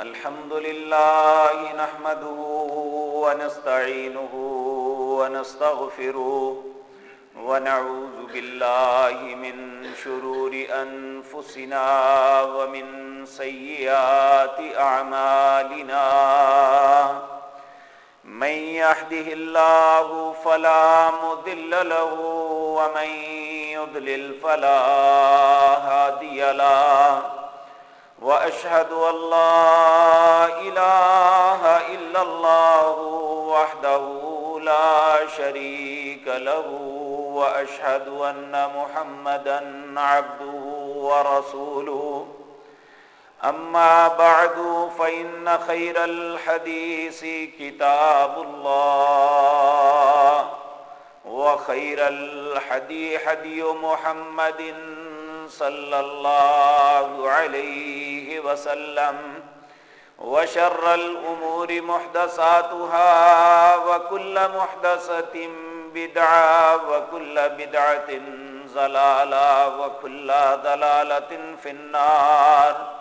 الحمد لله نحمده ونستعينه ونستغفره ونعوذ بالله من شرور أنفسنا ومن سيئات أعمالنا من يحده الله فلا مذل له ومن يضلل فلا هادي له وأشهد أن لا إله إلا الله وحده لا شريك له وأشهد أن محمدا عبده ورسوله أما بعد فإن خير الحديث كتاب الله وخير الحدي حدي محمد صلى الله عليه وسلم وشر الأمور محدثاتها وكل محدثة بدعة وكل بدعة زلالة وكل ضلالة في النار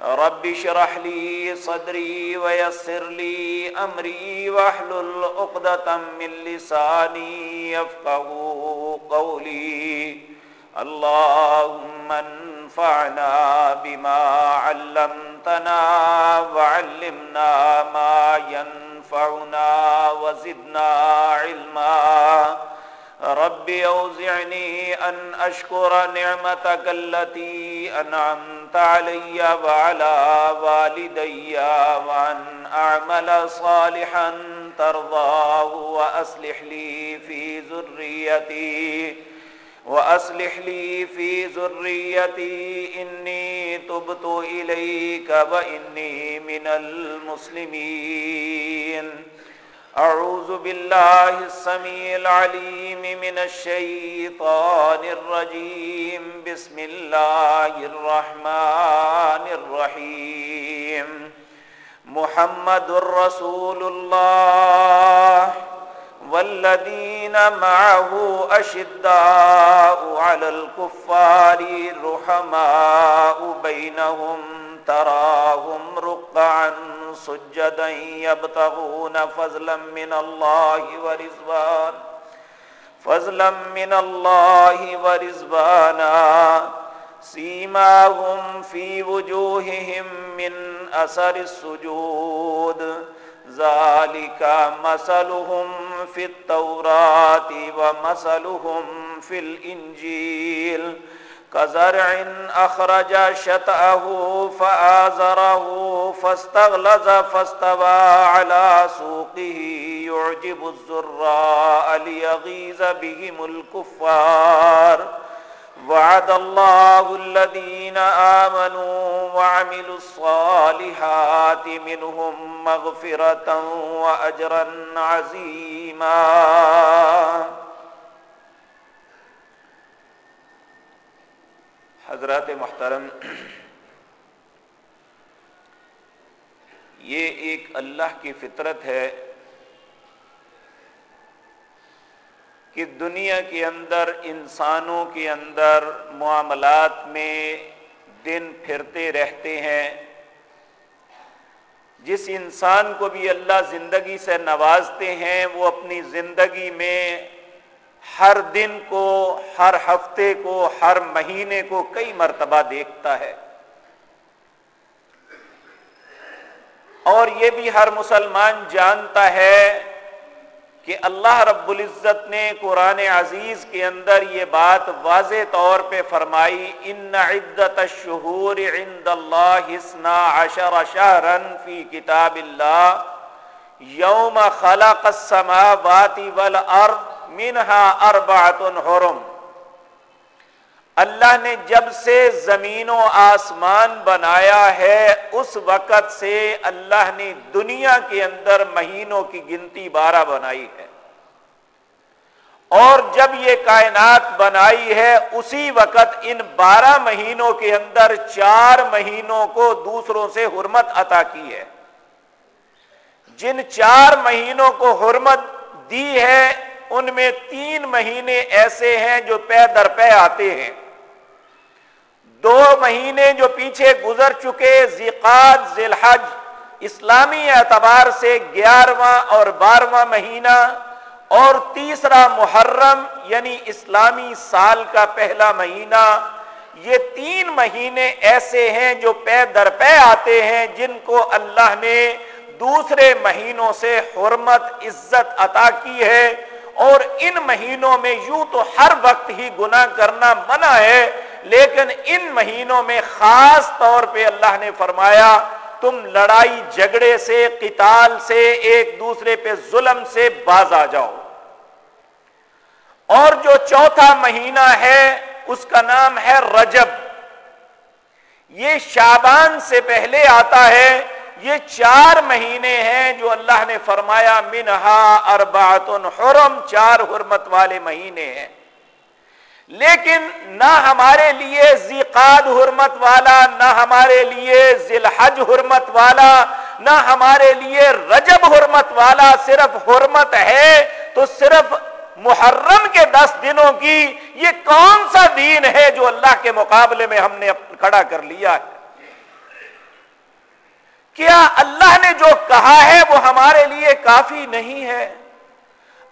رب شرح لي صدري ويسر لي أمري واحلل عقدة من لساني يفقه قولي. اللهم انفعنا بما علمتنا وعلمنا ما ينفعنا وزدنا علما. رب اوزعني أن أشكر نعمتك التي أنعمت علي وعلى والدي وأن أعمل صالحا ترضاه وأصلح لي في ذريتي وأصلح لي في ذريتي إني تبت إليك وإني من المسلمين أعوذ بالله السميع العليم من الشيطان الرجيم. بسم الله الرحمن الرحيم. محمد رسول الله والذين معه أشداء على الكفار رحماء بينهم تراهم رقعا سجدا يبتغون فضلا من الله ورزوان فضلا من الله ورزوانا سيماهم في وجوههم من أثر السجود. ذلك مثلهم في التوراة ومثلهم في الإنجيل. كزرع أخرج شتأه فآزره فاستغلظ فاستوى على سوقه يعجب الزراء ليغيظ بهم الكفار. وعد الله الذين آمنوا وعملوا الصالحات منهم مغفرة وأجرا عظيما. حضرات محترم، یہ ایک اللہ کی فطرت ہے کہ دنیا کے اندر، انسانوں کے اندر معاملات میں دن پھرتے رہتے ہیں۔ جس انسان کو بھی اللہ زندگی سے نوازتے ہیں، وہ اپنی زندگی میں ہر دن کو، ہر ہفتے کو، ہر مہینے کو کئی مرتبہ دیکھتا ہے۔ اور یہ بھی ہر مسلمان جانتا ہے کہ اللہ رب العزت نے قرآن عزیز کے اندر یہ بات واضح طور پہ فرمائی، ان عدت الشہور عند اللہ حسنا عشر شہرن فی کتاب اللہ، یوم خلق السماوات والارض منہا اربعت حرم۔ اللہ نے جب سے زمین و آسمان بنایا ہے، اس وقت سے اللہ نے دنیا کے اندر مہینوں کی گنتی بارہ بنائی ہے۔ اور جب یہ کائنات بنائی ہے، اسی وقت ان بارہ مہینوں کے اندر چار مہینوں کو دوسروں سے حرمت عطا کی ہے۔ جن چار مہینوں کو حرمت دی ہے ان میں تین مہینے ایسے ہیں جو پے در پے آتے ہیں۔ دو مہینے جو پیچھے گزر چکے زیقات ذیلحج، اسلامی اعتبار سے گیارہواں اور بارہواں مہینہ اور تیسرا محرم یعنی اسلامی سال کا پہلا مہینہ، یہ تین مہینے ایسے ہیں جو پے در پے آتے ہیں جن کو اللہ نے دوسرے مہینوں سے حرمت، عزت عطا کی ہے۔ اور ان مہینوں میں یوں تو ہر وقت ہی گناہ کرنا منع ہے، لیکن ان مہینوں میں خاص طور پہ اللہ نے فرمایا، تم لڑائی جھگڑے سے، قتال سے، ایک دوسرے پہ ظلم سے باز آ جاؤ۔ اور جو چوتھا مہینہ ہے، اس کا نام ہے رجب۔ یہ شابان سے پہلے آتا ہے یہ چار مہینے ہیں جو اللہ نے فرمایا، منہا اربات حرم، چار حرمت والے مہینے ہیں۔ لیکن نہ ہمارے لیے زیقاد حرمت والا، نہ ہمارے لیے ذلحج حرمت والا، نہ ہمارے لیے رجب حرمت والا صرف حرمت ہے تو صرف محرم کے دس دنوں کی یہ کون سا دین ہے جو اللہ کے مقابلے میں ہم نے کھڑا کر لیا ہے؟ کیا اللہ نے جو کہا ہے وہ ہمارے لیے کافی نہیں ہے؟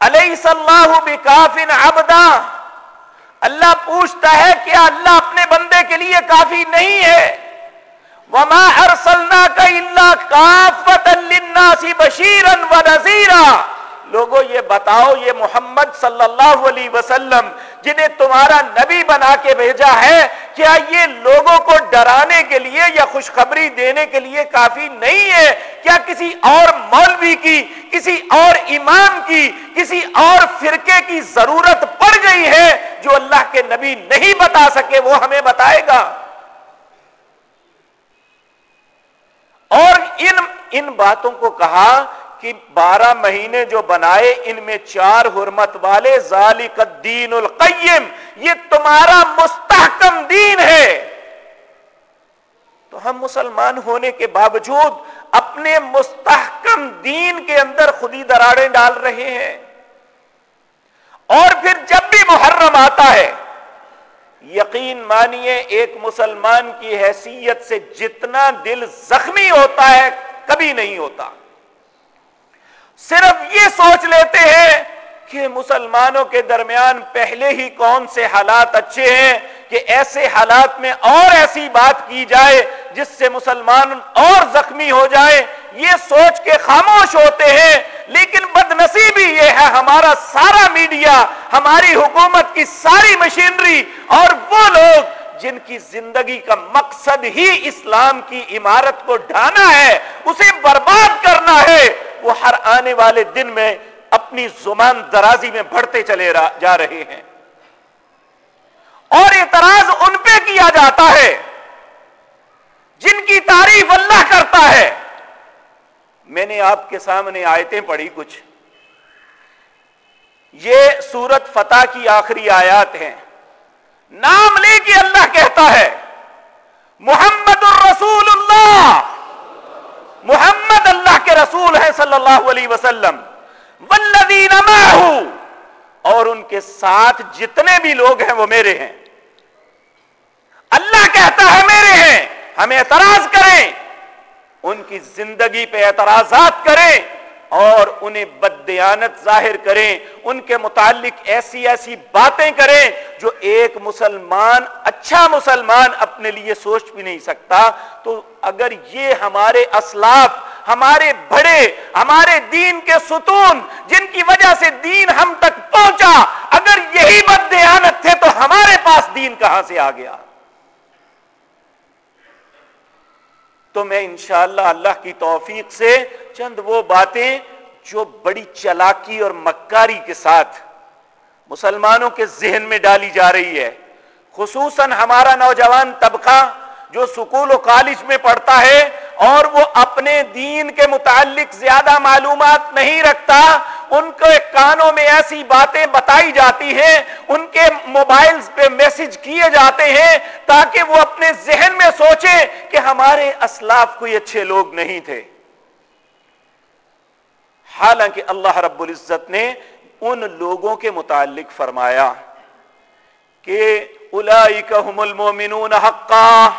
علیہ صلاح بھی کافی ابدا اللہ پوچھتا ہے کیا اللہ اپنے بندے کے لیے کافی نہیں ہے؟ وما ارسلنا کا اللہ کافت سی بشیرن و نذیرہ لوگوں یہ بتاؤ، یہ محمد صلی اللہ علیہ وسلم جنہیں تمہارا نبی بنا کے بھیجا ہے، کیا یہ لوگوں کو ڈرانے کے لیے یا خوشخبری دینے کے لیے کافی نہیں ہے؟ کیا کسی اور مولوی کی، کسی اور امام کی، کسی اور فرقے کی ضرورت پڑ گئی ہے جو اللہ کے نبی نہیں بتا سکے، وہ ہمیں بتائے گا۔ اور ان ان باتوں کو کہا کہ بارہ مہینے جو بنائے ان میں چار حرمت والے، ذالک الدین القیم، یہ تمہارا مستحکم دین ہے۔ تو ہم مسلمان ہونے کے باوجود اپنے مستحکم دین کے اندر خودی دراڑیں ڈال رہے ہیں۔ اور پھر جب بھی محرم آتا ہے، یقین مانیے ایک مسلمان کی حیثیت سے جتنا دل زخمی ہوتا ہے، کبھی نہیں ہوتا۔ صرف یہ سوچ لیتے ہیں کہ مسلمانوں کے درمیان پہلے ہی کون سے حالات اچھے ہیں کہ ایسے حالات میں اور ایسی بات کی جائے جس سے مسلمان اور زخمی ہو جائے، یہ سوچ کے خاموش ہوتے ہیں۔ لیکن بد نصیبی یہ ہے، ہمارا سارا میڈیا، ہماری حکومت کی ساری مشینری اور وہ لوگ جن کی زندگی کا مقصد ہی اسلام کی عمارت کو ڈھانا ہے، اسے برباد کرنا ہے، وہ ہر آنے والے دن میں اپنی زمان درازی میں بڑھتے چلے جا رہے ہیں۔ اور اعتراض ان پہ کیا جاتا ہے، جن کی تعریف اللہ کرتا ہے۔ میں نے آپ کے سامنے آیتیں پڑھی کچھ۔ یہ سورت فتح کی آخری آیات ہیں۔ نام لے کے اللہ کہتا ہے، محمد الرسول اللہ محمد اللہ کے رسول ہیں صلی اللہ علیہ وسلم۔ والذین معه۔ اور ان کے ساتھ جتنے بھی لوگ ہیں وہ میرے ہیں۔ اللہ کہتا ہے میرے ہیں ہم اعتراض کریں۔ ان کی زندگی پہ اعتراضات کریں۔ اور انہیں بدیانت ظاہر کریں، ان کے متعلق ایسی ایسی باتیں کریں جو ایک مسلمان اچھا مسلمان اپنے لیے سوچ بھی نہیں سکتا۔ تو اگر یہ ہمارے اسلاف، ہمارے بڑے ہمارے دین کے ستون جن کی وجہ سے دین ہم تک پہنچا، اگر یہی بدیانت تھے تو ہمارے پاس دین کہاں سے آ گیا؟ تو میں انشاءاللہ اللہ کی توفیق سے چند وہ باتیں جو بڑی چلاکی اور مکاری کے ساتھ مسلمانوں کے ذہن میں ڈالی جا رہی ہے، خصوصاً ہمارا نوجوان طبقہ جو سکول و کالج میں پڑھتا ہے اور وہ اپنے دین کے متعلق زیادہ معلومات نہیں رکھتا ان کے کانوں میں ایسی باتیں بتائی جاتی ہیں، ان کے موبائل پہ میسج کیے جاتے ہیں تاکہ وہ اپنے ذہن میں سوچے کہ ہمارے اسلاف کوئی اچھے لوگ نہیں تھے۔ حالانکہ اللہ رب العزت نے ان لوگوں کے متعلق فرمایا کہ المومنون حقا۔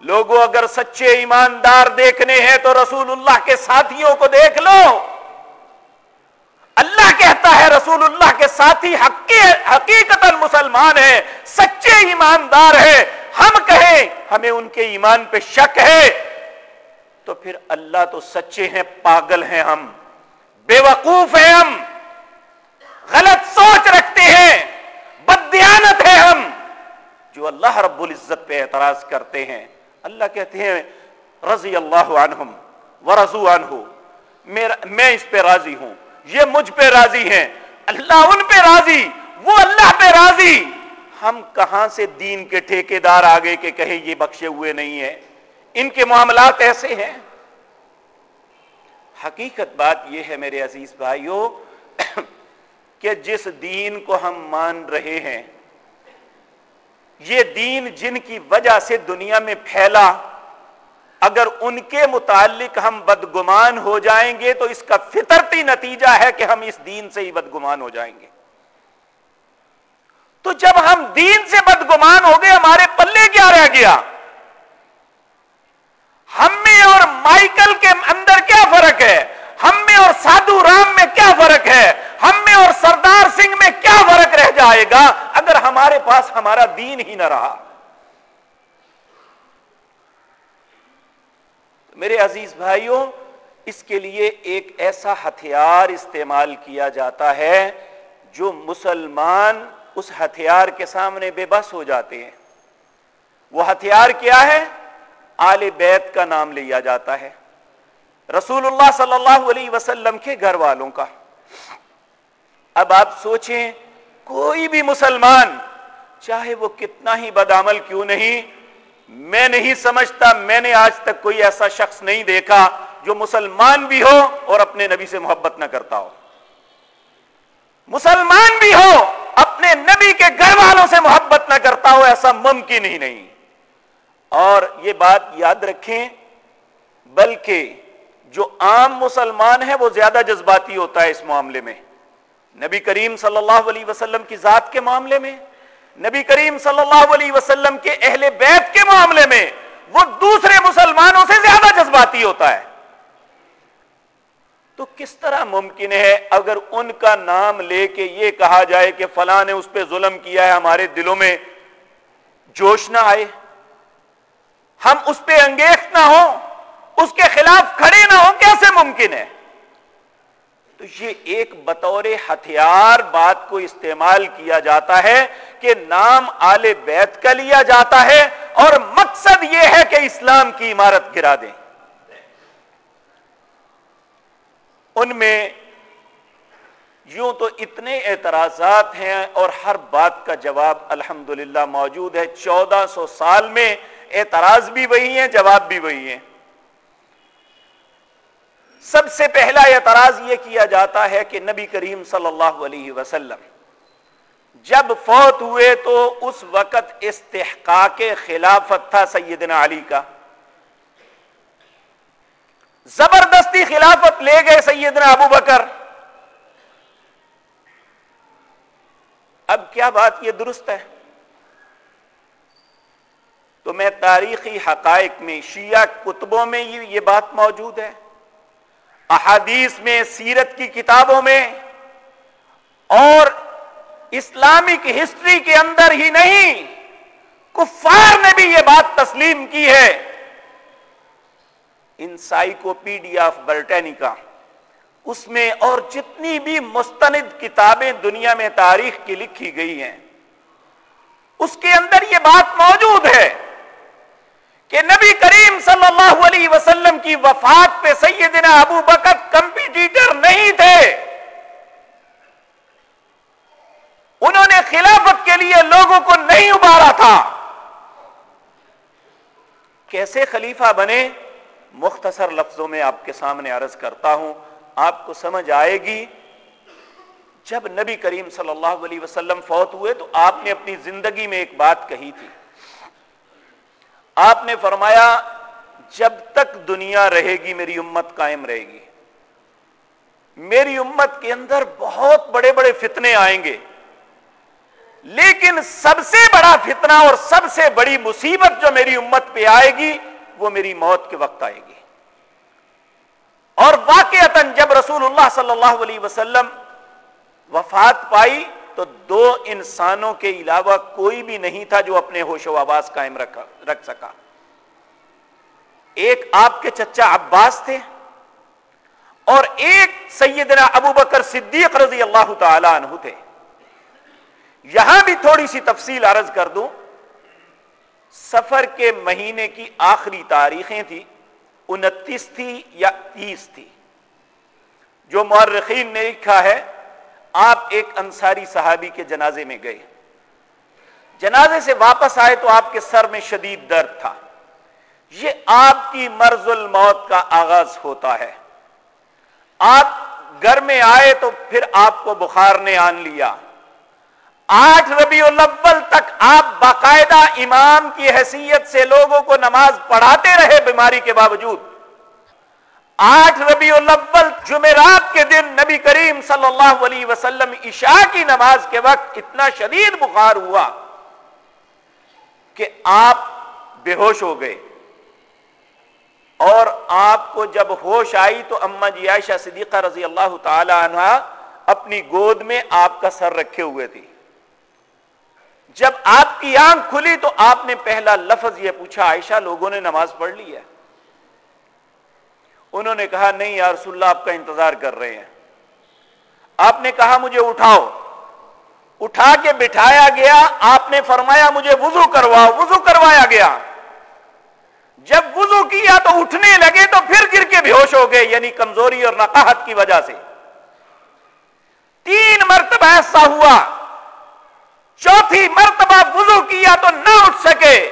لوگوں اگر سچے ایماندار دیکھنے ہیں تو رسول اللہ کے ساتھیوں کو دیکھ لو۔ اللہ کہتا ہے رسول اللہ کے ساتھی حقیقت مسلمان ہے، سچے ایماندار ہے۔ ہم کہیں، ہمیں ان کے ایمان پہ شک ہے۔ تو پھر اللہ تو سچے ہیں، پاگل ہیں ہم۔ بے وقوف ہیں ہم۔ غلط سوچ رکھتے ہیں۔ بدیانت ہے ہم۔ جو اللہ رب العزت پہ اعتراض کرتے ہیں۔ اللہ کہتے ہیں، رضی اللہ عنہم، ورضو عنہ۔ میں اس پہ راضی ہوں۔ یہ مجھ پہ راضی ہیں۔ اللہ ان پہ راضی، وہ اللہ پہ راضی۔ ہم کہاں سے دین کے ٹھیکے دار آگے کے کہیں یہ بخشے ہوئے نہیں ہیں؟ ان کے معاملات ایسے ہیں۔ حقیقت بات یہ ہے میرے عزیز بھائیوں، کہ جس دین کو ہم مان رہے ہیں، یہ دین جن کی وجہ سے دنیا میں پھیلا اگر ان کے متعلق ہم بدگمان ہو جائیں گے تو اس کا فطرتی نتیجہ ہے کہ ہم اس دین سے ہی بدگمان ہو جائیں گے۔ تو جب ہم دین سے بدگمان ہو گئے، ہمارے پلے کیا رہ گیا؟ ہم میں اور مائیکل کے اندر کیا فرق ہے؟ ہم میں اور سادھو رام میں کیا فرق ہے؟ ہم میں اور سردار سنگھ میں کیا فرق رہ جائے گا؟ اگر ہمارے پاس ہمارا دین ہی نہ رہا۔ میرے عزیز بھائیوں، اس کے لیے ایک ایسا ہتھیار استعمال کیا جاتا ہے جو مسلمان اس ہتھیار کے سامنے بے بس ہو جاتے ہیں۔ وہ ہتھیار کیا ہے؟ آل بیت کا نام لیا جاتا ہے۔ رسول اللہ صلی اللہ علیہ وسلم کے گھر والوں کا۔ اب آپ سوچیں، کوئی بھی مسلمان، چاہے وہ کتنا ہی بدعمل کیوں نہیں میں نہیں سمجھتا، میں نے آج تک کوئی ایسا شخص نہیں دیکھا جو مسلمان بھی ہو اور اپنے نبی سے محبت نہ کرتا ہو۔ مسلمان بھی ہو، اپنے نبی کے گھر والوں سے محبت نہ کرتا ہو، ایسا ممکن ہی نہیں۔ اور یہ بات یاد رکھیں، بلکہ جو عام مسلمان ہے وہ زیادہ جذباتی ہوتا ہے اس معاملے میں۔ نبی کریم صلی اللہ علیہ وسلم کی ذات کے معاملے میں نبی کریم صلی اللہ علیہ وسلم کے اہل بیت کے معاملے میں وہ دوسرے مسلمانوں سے زیادہ جذباتی ہوتا ہے۔ تو کس طرح ممکن ہے اگر ان کا نام لے کے یہ کہا جائے کہ فلاں نے اس پہ ظلم کیا ہے ہمارے دلوں میں، جوش نہ آئے۔ ہم اس پہ انگیخ نہ ہو اس کے خلاف کھڑے نہ ہو کیسے ممکن ہے؟ تو یہ ایک بطور ہتھیار بات کو استعمال کیا جاتا ہے کہ نام آل بیت کا لیا جاتا ہے اور مقصد یہ ہے کہ اسلام کی عمارت گرا دیں۔ ان میں یوں تو اتنے اعتراضات ہیں اور ہر بات کا جواب الحمد موجود ہے۔ چودہ سو سال میں اعتراض بھی وہی ہیں، جواب بھی وہی ہیں۔ سب سے پہلا اعتراض یہ کیا جاتا ہے کہ نبی کریم صلی اللہ علیہ وسلم جب فوت ہوئے تو اس وقت استحقاق خلافت تھا سیدنا علی کا۔ زبردستی خلافت لے گئے سیدنا ابو بکر۔ اب کیا بات یہ درست ہے؟ تو میں تاریخی حقائق میں، شیعہ کتبوں میں یہ بات موجود ہے۔ احادیث میں، سیرت کی کتابوں میں اور اسلامک ہسٹری کے اندر ہی نہیں، کفار نے بھی یہ بات تسلیم کی ہے۔ انسائکوپیڈیا آف برٹینیکا، اس میں اور جتنی بھی مستند کتابیں دنیا میں تاریخ کی لکھی گئی ہیں، اس کے اندر یہ بات موجود ہے۔ کہ نبی کریم صلی اللہ علیہ وسلم کی وفات پہ سیدنا ابو بکر کمپیٹیٹر نہیں تھے۔ انہوں نے خلافت کے لیے لوگوں کو نہیں ابارا تھا۔ کیسے خلیفہ بنے؟ مختصر لفظوں میں آپ کے سامنے عرض کرتا ہوں، آپ کو سمجھ آئے گی۔ جب نبی کریم صلی اللہ علیہ وسلم فوت ہوئے تو آپ نے اپنی زندگی میں ایک بات کہی تھی۔ آپ نے فرمایا، جب تک دنیا رہے گی، میری امت قائم رہے گی۔ میری امت کے اندر بہت بڑے بڑے فتنے آئیں گے۔ لیکن سب سے بڑا فتنہ اور سب سے بڑی مصیبت جو میری امت پہ آئے گی، وہ میری موت کے وقت آئے گی۔ اور واقع جب رسول اللہ صلی اللہ علیہ وسلم وفات پائی تو دو انسانوں کے علاوہ کوئی بھی نہیں تھا جو اپنے ہوش و آواز قائم رکھ سکا۔ ایک آپ کے چچا عباس تھے اور ایک سیدنا ابو بکر صدیق رضی اللہ تعالی عنہ تھے۔ یہاں بھی تھوڑی سی تفصیل عرض کر دوں۔ سفر کے مہینے کی آخری تاریخیں تھی انتیس تھی یا تیس تھی۔ جو مورخین نے لکھا ہے آپ ایک انصاری صحابی کے جنازے میں گئے۔ جنازے سے واپس آئے تو آپ کے سر میں شدید درد تھا۔ یہ آپ کی مرض الموت کا آغاز ہوتا ہے۔ آپ گھر میں آئے تو پھر آپ کو بخار نے آن لیا۔ آٹھ ربیع الاول تک آپ باقاعدہ امام کی حیثیت سے لوگوں کو نماز پڑھاتے رہے بیماری کے باوجود۔ آٹھ ربیع الاول جمعرات کے دن نبی کریم صلی اللہ علیہ وسلم عشاء کی نماز کے وقت اتنا شدید بخار ہوا کہ آپ بے ہوش ہو گئے۔ اور آپ کو جب ہوش آئی تو اما جی عائشہ صدیقہ رضی اللہ تعالی عنہ اپنی گود میں آپ کا سر رکھے ہوئے تھی جب آپ کی آنکھ کھلی تو آپ نے پہلا لفظ یہ پوچھا، عائشہ، لوگوں نے نماز پڑھ لی ہے؟ انہوں نے کہا، نہیں یا رسول اللہ، آپ کا انتظار کر رہے ہیں۔ آپ نے کہا، مجھے اٹھاؤ۔ اٹھا کے بٹھایا گیا۔ آپ نے فرمایا، مجھے وضو کرواؤ۔ وضو کروایا گیا۔ جب وضو کیا تو اٹھنے لگے تو پھر گر کے بے ہوش ہو گئے یعنی کمزوری اور نقاہت کی وجہ سے۔ تین مرتبہ ایسا ہوا۔ چوتھی مرتبہ وضو کیا تو نہ اٹھ سکے۔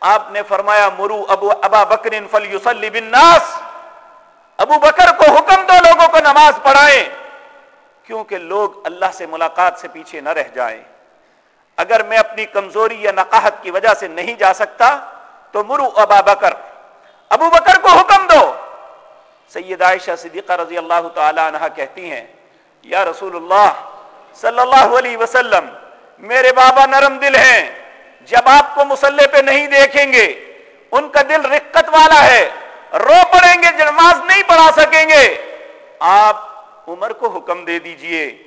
آپ نے فرمایا، مرو ابو ابا بکر فل یوسلی بن ناس ابو بکر کو حکم دو لوگوں کو نماز پڑھائیں، کیونکہ لوگ اللہ سے ملاقات سے پیچھے نہ رہ جائیں۔ اگر میں اپنی کمزوری یا نقاہت کی وجہ سے نہیں جا سکتا، تو مرو ابا بکر۔ ابو بکر کو حکم دو۔ سید عائشہ صدیقہ رضی اللہ تعالی عنہ کہتی ہیں، یا رسول اللہ صلی اللہ علیہ وسلم، میرے بابا نرم دل ہیں، جب آپ کو مسلح پہ نہیں دیکھیں گے، ان کا دل رقت والا ہے۔ رو پڑیں گے، نماز نہیں پڑھا سکیں گے۔ آپ عمر کو حکم دے دیجیے۔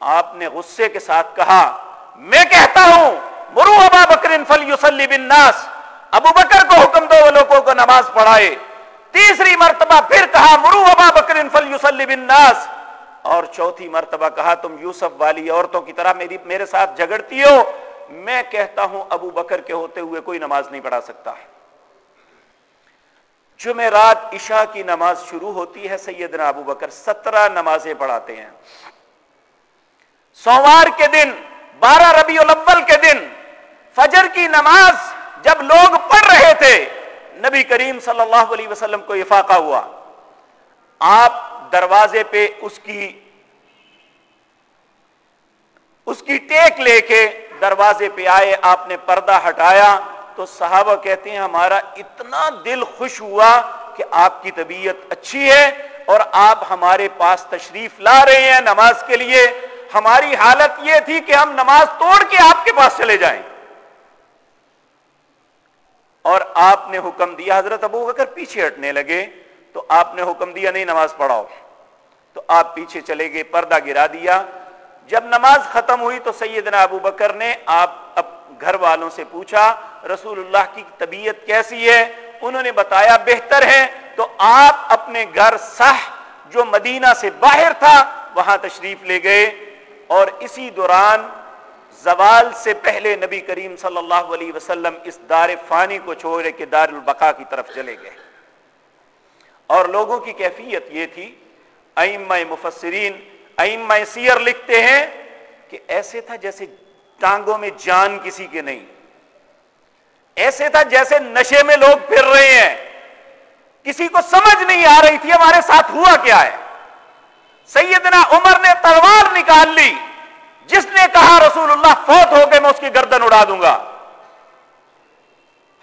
آپ نے غصے کے ساتھ کہا، میں کہتا ہوں، مرو ابا بکر فل یوسلی بن ناس ابو بکر کو حکم دو لوگوں کو نماز پڑھائے۔ تیسری مرتبہ پھر کہا، مرو ابا بکر فل یوسلی بن ناس اور چوتھی مرتبہ کہا، تم یوسف والی عورتوں کی طرح میری، میرے ساتھ جگڑتی ہو۔ میں کہتا ہوں، ابو بکر کے ہوتے ہوئے کوئی نماز نہیں پڑھا سکتا۔ ہے جمعرات عشاء کی نماز شروع ہوتی ہے، سیدنا ابو بکر سترہ نمازیں پڑھاتے ہیں۔ سوموار کے دن، بارہ ربیع الاول کے دن، فجر کی نماز جب لوگ پڑھ رہے تھے، نبی کریم صلی اللہ علیہ وسلم کو افاقہ ہوا۔ آپ دروازے پہ اس کی اس کی ٹیک لے کے دروازے پہ آئے، آپ نے پردہ ہٹایا۔ تو صحابہ کہتے ہیں ہمارا اتنا دل خوش ہوا کہ آپ کی طبیعت اچھی ہے اور آپ ہمارے پاس تشریف لا رہے ہیں نماز کے لیے۔ ہماری حالت یہ تھی کہ ہم نماز توڑ کے آپ کے پاس چلے جائیں۔ اور آپ نے حکم دیا، حضرت ابو بکر پیچھے ہٹنے لگے، تو آپ نے حکم دیا نہیں، نماز پڑھاؤ۔ تو آپ پیچھے چلے گئے، پردہ گرا دیا۔ جب نماز ختم ہوئی تو سیدنا ابو بکر نے آپ گھر والوں سے پوچھا، رسول اللہ کی طبیعت کیسی ہے؟ انہوں نے بتایا، بہتر ہے۔ تو آپ اپنے گھر سہ جو مدینہ سے باہر تھا، وہاں تشریف لے گئے۔ اور اسی دوران زوال سے پہلے نبی کریم صلی اللہ علیہ وسلم اس دار فانی کو چھوڑے کے دار البقا کی طرف چلے گئے۔ اور لوگوں کی کیفیت یہ تھی، ائمہ مفسرین، ائمہ سیر لکھتے ہیں کہ ایسے تھا جیسے ٹانگوں میں جان کسی کے نہیں۔ ایسے تھا جیسے نشے میں لوگ پھر رہے ہیں۔ کسی کو سمجھ نہیں آ رہی تھی ہمارے ساتھ ہوا کیا ہے۔ سیدنا عمر نے تلوار نکال لی۔ جس نے کہا رسول اللہ فوت ہو کے میں اس کی گردن اڑا دوں گا۔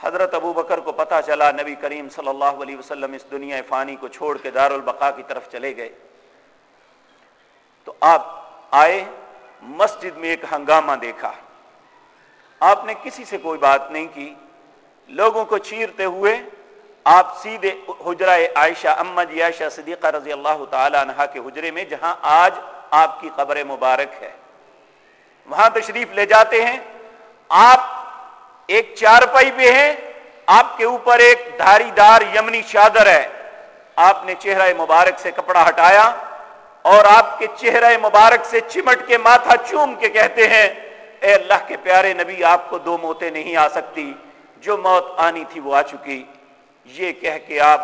حضرت ابو بکر کو پتا چلا نبی کریم صلی اللہ علیہ وسلم اس دنیا فانی کو چھوڑ کے دار البقا کی طرف چلے گئے۔ تو آپ آئے۔ مسجد میں ایک ہنگامہ دیکھا۔ آپ نے کسی سے کوئی بات نہیں کی۔ لوگوں کو چیرتے ہوئے آپ سیدھے حجرہ عائشہ، اما جی عائشہ صدیقہ رضی اللہ تعالی عنہ کے حجرے میں، جہاں آج آپ کی قبر مبارک ہے۔ وہاں تشریف لے جاتے ہیں۔ آپ ایک چار پائی پہ ہیں۔ آپ کے اوپر ایک دھاری دار یمنی چادر ہے۔ آپ نے چہرہ مبارک سے کپڑا ہٹایا۔ اور آپ کے چہرہ مبارک سے چمٹ کے ماتھا چوم کے کہتے ہیں، اے اللہ کے پیارے نبی، آپ کو دو موتیں نہیں آ سکتی. جو موت آنی تھی وہ آ چکی۔ یہ کہہ کے آپ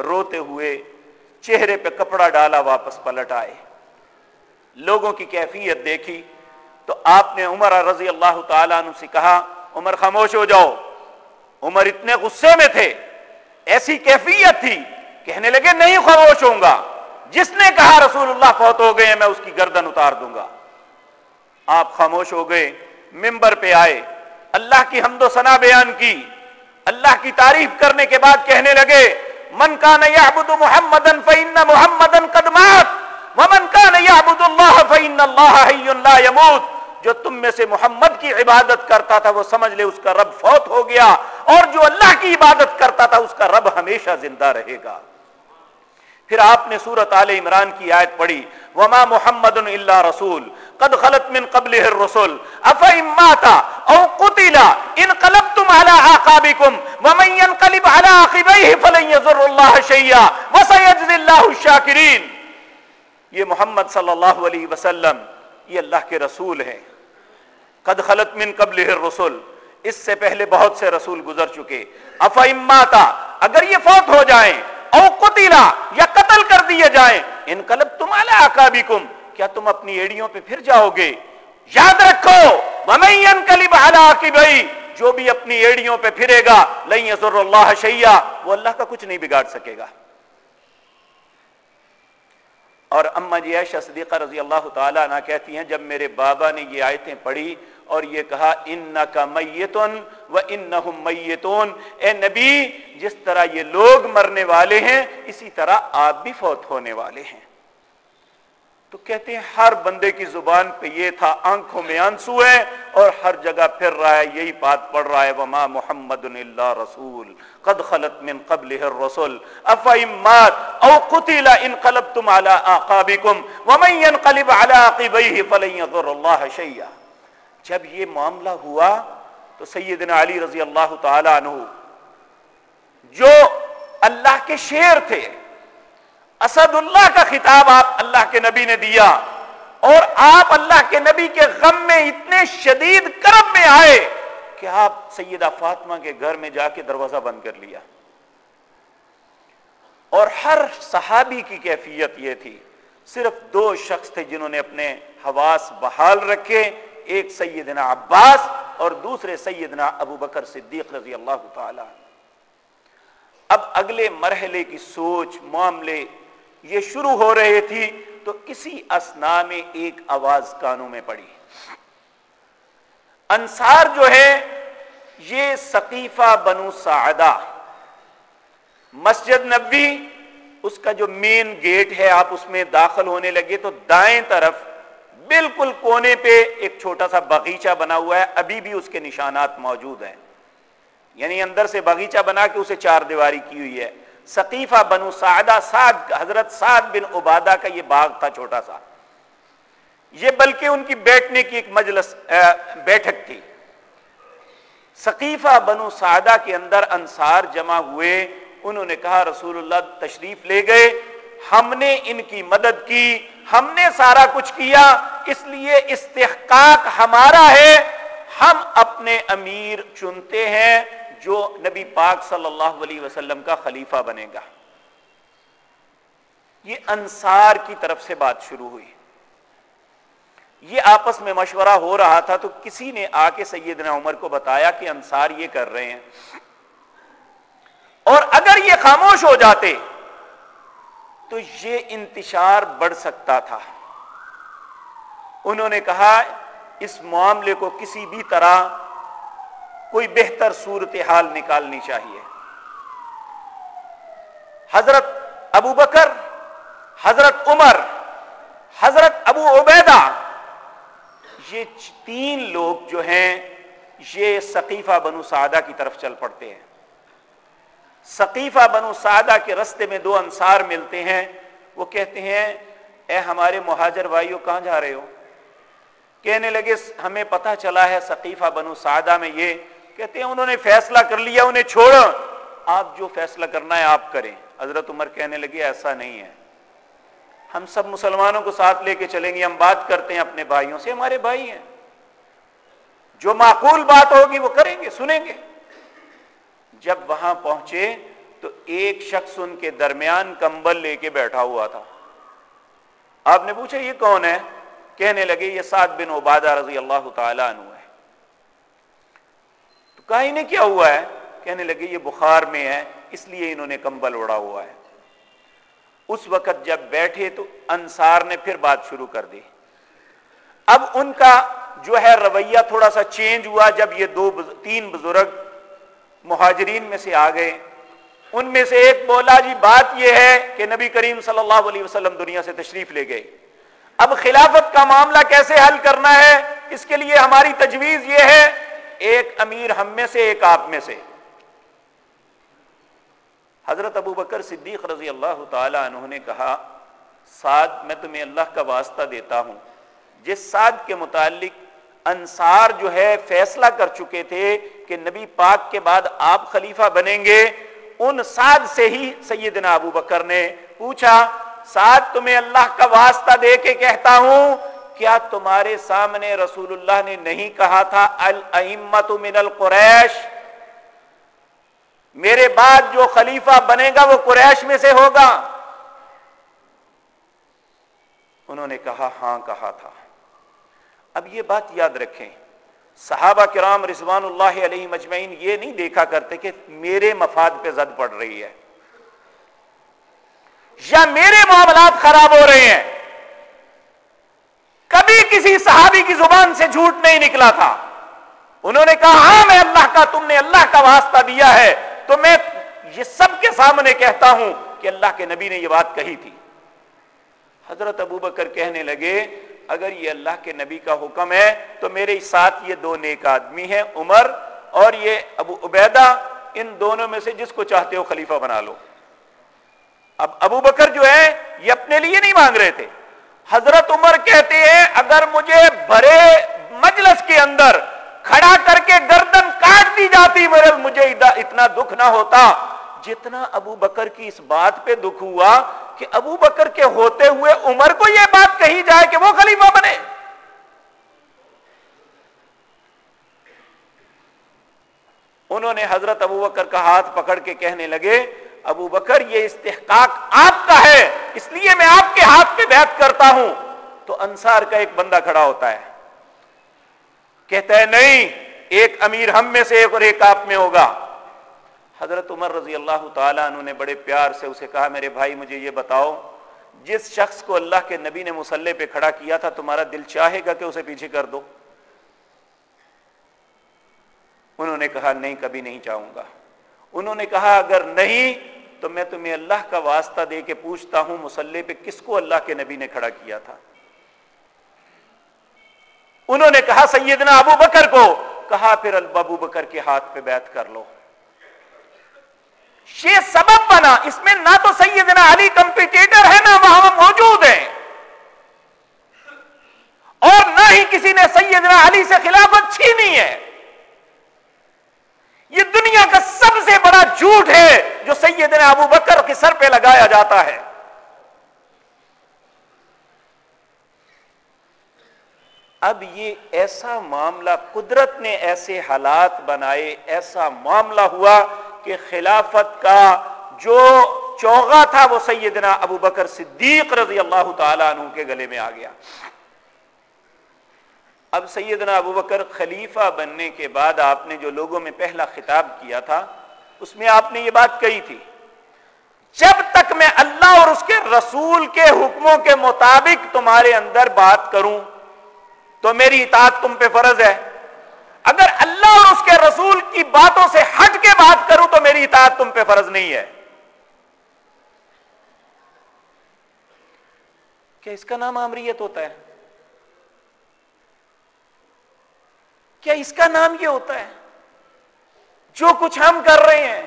روتے ہوئے چہرے پہ کپڑا ڈالا واپس پلٹ آئے۔ لوگوں کی کیفیت دیکھی۔ تو آپ نے عمر رضی اللہ تعالیٰ عنہ سے کہا، عمر خاموش ہو جاؤ۔ عمر اتنے غصے میں تھے۔ ایسی کیفیت تھی۔ کہنے لگے، نہیں خاموش ہوں گا۔ جس نے کہا رسول اللہ فوت ہو گئے میں اس کی گردن اتار دوں گا۔ آپ خاموش ہو گئے ممبر پہ آئے۔ اللہ کی حمد و ثنا بیان کی۔ اللہ کی تعریف کرنے کے بعد کہنے لگے، من کا نیا محمد محمد قدمات ومن کا نیا اللہ فعن اللہ یموت۔ جو تم میں سے محمد کی عبادت کرتا تھا، وہ سمجھ لے، اس کا رب فوت ہو گیا۔ اور جو اللہ کی عبادت کرتا تھا، اس کا رب ہمیشہ زندہ رہے گا۔ پھر آپ نے سورت عال عمران کی آیت پڑھی، وما محمد اللہ رسول، قد خلط من قبل الرسول افا اماتا او قتلا ان قلبتم على عقابكم ومن ينقلب على عقبيه فلن يضر الله شيئا، وسيجزي الله الشاكرين۔ یہ محمد صلی اللہ علیہ وسلم، یہ اللہ کے رسول ہیں۔ قد خلط من قبل الرسول اس سے پہلے بہت سے رسول گزر چکے۔ افا اماتا اگر یہ فوت ہو جائیں او قتلا، یا قتل کر دیے جائیں انقلب تم اعلی کیا تم اپنی ایڑیوں پہ پھر جاؤ گے؟ یاد رکھو، ومن کلب علی عقبی، جو بھی اپنی ایڑیوں پہ پھرے گا، لن یضر اللہ شیئا، وہ اللہ کا کچھ نہیں بگاڑ سکے گا۔ اور اما جی عائشہ صدیقہ رضی اللہ تعالیٰ عنہ کہتی ہیں، جب میرے بابا نے یہ آیتیں پڑھی اور یہ کہا ان کا میتون و ان میتون اے نبی، جس طرح یہ لوگ مرنے والے ہیں، اسی طرح آپ بھی فوت ہونے والے ہیں۔ تو کہتے ہیں ہر بندے کی زبان پہ یہ تھا، آنکھوں میں آنسو ہے اور ہر جگہ پھر رہا ہے، یہی بات پڑھ رہا ہے، وما محمد اللہ رسول قد خلط من قبل الرسول افایمات او قتل ان قلبتم على اعقابكم ومن ينقلب على عقبيه فلن يضر الله شيئا جب یہ معاملہ ہوا تو سیدنا علی رضی اللہ تعالی عنہ، جو اللہ کے شیر تھے اسد اللہ کا خطاب آپ اللہ کے نبی نے دیا اور آپ اللہ کے نبی کے غم میں اتنے شدید کرم میں آئے کہ آپ سیدہ فاطمہ کے گھر میں جا کے دروازہ بند کر لیا اور ہر صحابی کی کیفیت یہ تھی صرف دو شخص تھے جنہوں نے اپنے حواس بحال رکھے، ایک سیدنا عباس اور دوسرے سیدنا ابو بکر صدیق رضی اللہ تعالی اب اگلے مرحلے کی سوچ، معاملے یہ شروع ہو رہے تھی تو اسی اسنا میں ایک آواز کانوں میں پڑی۔ انصار جو ہے، یہ ثقیفہ بنو سعدہ۔ مسجد نبی اس کا جو مین گیٹ ہے، آپ اس میں داخل ہونے لگے تو دائیں طرف بالکل کونے پہ ایک چھوٹا سا باغیچہ بنا ہوا ہے۔ ابھی بھی اس کے نشانات موجود ہیں۔ یعنی اندر سے باغیچہ بنا کے اسے چار دیواری کی ہوئی ہے۔ ثقیفہ بنو سعدہ سعد، حضرت سعد بن عبادہ کا یہ باغ تھا چھوٹا سا۔ یہ بلکہ ان کی بیٹھنے کی ایک مجلس بیٹھک تھی۔ ثقیفہ بنو سعدہ کے اندر انصار جمع ہوئے۔ انہوں نے کہا، رسول اللہ، تشریف لے گئے۔ ہم نے ان کی مدد کی۔ ہم نے سارا کچھ کیا۔ اس لیے استحقاق ہمارا ہے۔ ہم اپنے امیر چنتے ہیں۔ جو نبی پاک صلی اللہ علیہ وسلم کا خلیفہ بنے گا۔ یہ انصار کی طرف سے بات شروع ہوئی۔ یہ آپس میں مشورہ ہو رہا تھا تو کسی نے آ کے سیدنا عمر کو بتایا کہ انصار یہ کر رہے ہیں۔ اور اگر یہ خاموش ہو جاتے تو یہ انتشار بڑھ سکتا تھا۔ انہوں نے کہا، اس معاملے کو کسی بھی طرح کوئی بہتر صورت حال نکالنی چاہیے۔ حضرت ابو بکر، حضرت عمر، حضرت ابو عبیدہ، یہ تین لوگ جو ہیں، یہ ثقیفہ بنو سعدہ کی طرف چل پڑتے ہیں۔ ثقیفہ بنو سعدہ کے رستے میں دو انصار ملتے ہیں، وہ کہتے ہیں، اے ہمارے مہاجر بھائیوں کہاں جا رہے ہو؟ کہنے لگے، ہمیں پتہ چلا ہے، ثقیفہ بنو سعدہ میں یہ کہتے ہیں، انہوں نے فیصلہ کر لیا، انہیں چھوڑ آپ جو فیصلہ کرنا ہے، آپ کریں۔ حضرت عمر کہنے لگے، ایسا نہیں ہے۔ ہم سب مسلمانوں کو ساتھ لے کے چلیں گے۔ ہم بات کرتے ہیں اپنے بھائیوں سے، ہمارے بھائی ہیں۔ جو معقول بات ہوگی، وہ کریں گے، سنیں گے۔ جب وہاں پہنچے، تو ایک شخص ان کے درمیان کمبل لے کے بیٹھا ہوا تھا۔ آپ نے پوچھا، یہ کون ہے؟ کہنے لگے، یہ سات بن عبادہ رضی اللہ تعالی عنہ ہے۔ تو کہیں نے کیا ہوا ہے؟ کہنے لگے یہ بخار میں ہے، اس لیے انہوں نے کمبل اڑا ہوا ہے۔ اس وقت جب بیٹھے تو انصار نے پھر بات شروع کر دی۔ اب ان کا جو ہے رویہ تھوڑا سا چینج ہوا جب یہ دو تین بزرگ مہاجرین میں سے آ گئے۔ ان میں سے ایک بولا جی بات یہ ہے کہ نبی کریم صلی اللہ علیہ وسلم دنیا سے تشریف لے گئے۔ اب خلافت کا معاملہ کیسے حل کرنا ہے؟ اس کے لیے ہماری تجویز یہ ہے ایک امیر ہم میں سے، ایک آپ میں سے۔ حضرت ابو بکر صدیق رضی اللہ تعالی عنہ نے کہا، سعد، میں تمہیں اللہ کا واسطہ دیتا ہوں۔ جس سعد کے متعلق انصار جو ہے فیصلہ کر چکے تھے کہ نبی پاک کے بعد آپ خلیفہ بنیں گے، ان سعد سے ہی سیدنا ابو بکر نے پوچھا، سعد، تمہیں اللہ کا واسطہ دے کے کہتا ہوں کیا تمہارے سامنے رسول اللہ نے نہیں کہا تھا المت من القریش؟ میرے بعد جو خلیفہ بنے گا وہ قریش میں سے ہوگا۔ انہوں نے کہا ہاں کہا تھا۔ اب یہ بات یاد رکھیں، صحابہ کرام رضوان اللہ علیہ مجمعین یہ نہیں دیکھا کرتے کہ میرے مفاد پہ زد پڑ رہی ہے یا میرے معاملات خراب ہو رہے ہیں۔ کبھی کسی صحابی کی زبان سے جھوٹ نہیں نکلا تھا۔ انہوں نے کہا ہاں میں اللہ کا، تم نے اللہ کا واسطہ دیا ہے۔ تو میں یہ سب کے سامنے کہتا ہوں کہ اللہ کے نبی نے یہ بات کہی تھی۔ حضرت ابو بکر کہنے لگے، اگر یہ اللہ کے نبی کا حکم ہے، تو میرے ساتھ یہ دو نیک آدمی ہیں، عمر اور یہ ابو عبیدہ۔ ان دونوں میں سے جس کو چاہتے ہو خلیفہ بنا لو۔ اب ابو بکر جو ہے، یہ اپنے لیے نہیں مانگ رہے تھے۔ حضرت عمر کہتے ہیں اگر مجھے بھرے مجلس کے اندر کھڑا کر کے گردن کاٹ دی جاتی، میرے مجھے اتنا دکھ نہ ہوتا۔ جتنا ابو بکر کی اس بات پہ دکھ ہوا کہ ابو بکر کے ہوتے ہوئے عمر کو یہ بات کہی جائے کہ وہ خلیفہ بنے۔ انہوں نے حضرت ابو بکر کا ہاتھ پکڑ کے کہنے لگے ابو بکر، یہ استحقاق آپ کا ہے، اس لیے میں آپ کے ہاتھ پہ بیعت کرتا ہوں۔ تو انصار کا ایک بندہ کھڑا ہوتا ہے۔ کہتا ہے، نہیں، ایک امیر ہم میں سے ایک اور ایک آپ میں ہوگا۔ حضرت عمر رضی اللہ تعالیٰ انہوں نے بڑے پیار سے اسے کہا، میرے بھائی، مجھے یہ بتاؤ، جس شخص کو اللہ کے نبی نے مسلح پہ کھڑا کیا تھا، تمہارا دل چاہے گا کہ اسے پیچھے کر دو؟ انہوں نے کہا، نہیں، کبھی نہیں چاہوں گا۔ انہوں نے کہا، اگر نہیں تو میں تمہیں اللہ کا واسطہ دے کے پوچھتا ہوں، مسلح پہ کس کو اللہ کے نبی نے کھڑا کیا تھا؟ انہوں نے کہا، سیدنا ابو بکر کو۔ کہا، پھر ابو بکر کے ہاتھ پہ بیعت کر لو۔ یہ سبب بنا۔ اس میں نہ تو سیدنا علی کمپیٹیٹر ہے، نہ وہاں موجود ہیں۔ اور نہ ہی کسی نے سیدنا علی سے خلافت چھینی ہے۔ یہ دنیا کا سب سے بڑا جھوٹ ہے۔ جو سیدنا ابو بکر کے سر پہ لگایا جاتا ہے۔ اب یہ ایسا معاملہ، قدرت نے ایسے حالات بنائے، ایسا معاملہ ہوا کہ خلافت کا جو چوغا تھا وہ سیدنا ابو بکر صدیق رضی اللہ تعالیٰ عنہ کے گلے میں آ گیا۔ اب سیدنا ابو بکر خلیفہ بننے کے بعد آپ نے جو لوگوں میں پہلا خطاب کیا تھا اس میں آپ نے یہ بات کہی تھی۔ جب تک میں اللہ اور اس کے رسول کے حکموں کے مطابق تمہارے اندر بات کروں، تو میری اطاعت تم پہ فرض ہے۔ اگر اللہ اور اس کے رسول کی باتوں سے ہٹ کے بات کروں، تو میری اطاعت تم پہ فرض نہیں ہے۔ کیا اس کا نام آمریت ہوتا ہے؟ کیا اس کا نام یہ ہوتا ہے؟ جو کچھ ہم کر رہے ہیں۔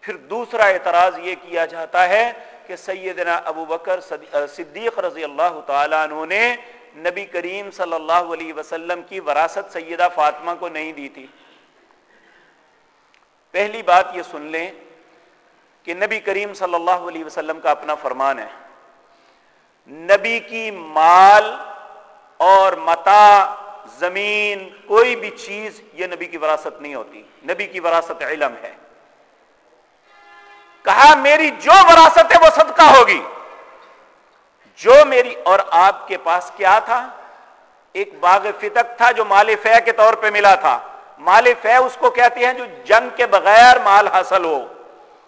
پھر دوسرا اعتراض یہ کیا جاتا ہے کہ سیدنا ابو بکر صدیق رضی اللہ تعالیٰ عنہ نے نبی کریم صلی اللہ علیہ وسلم کی وراثت سیدہ فاطمہ کو نہیں دی تھی۔ پہلی بات یہ سن لیں کہ نبی کریم صلی اللہ علیہ وسلم کا اپنا فرمان ہے۔ نبی کی مال اور متا زمین کوئی بھی چیز یہ نبی کی وراثت نہیں ہوتی، نبی کی وراثت علم ہے۔ کہا، میری جو وراثت ہے وہ صدقہ ہوگی۔ جو میری اور آپ کے پاس کیا تھا؟ ایک باغ فتق تھا جو مال فہ کے طور پہ ملا تھا۔ مال فہ اس کو کہتے ہیں جو جنگ کے بغیر مال حاصل ہو۔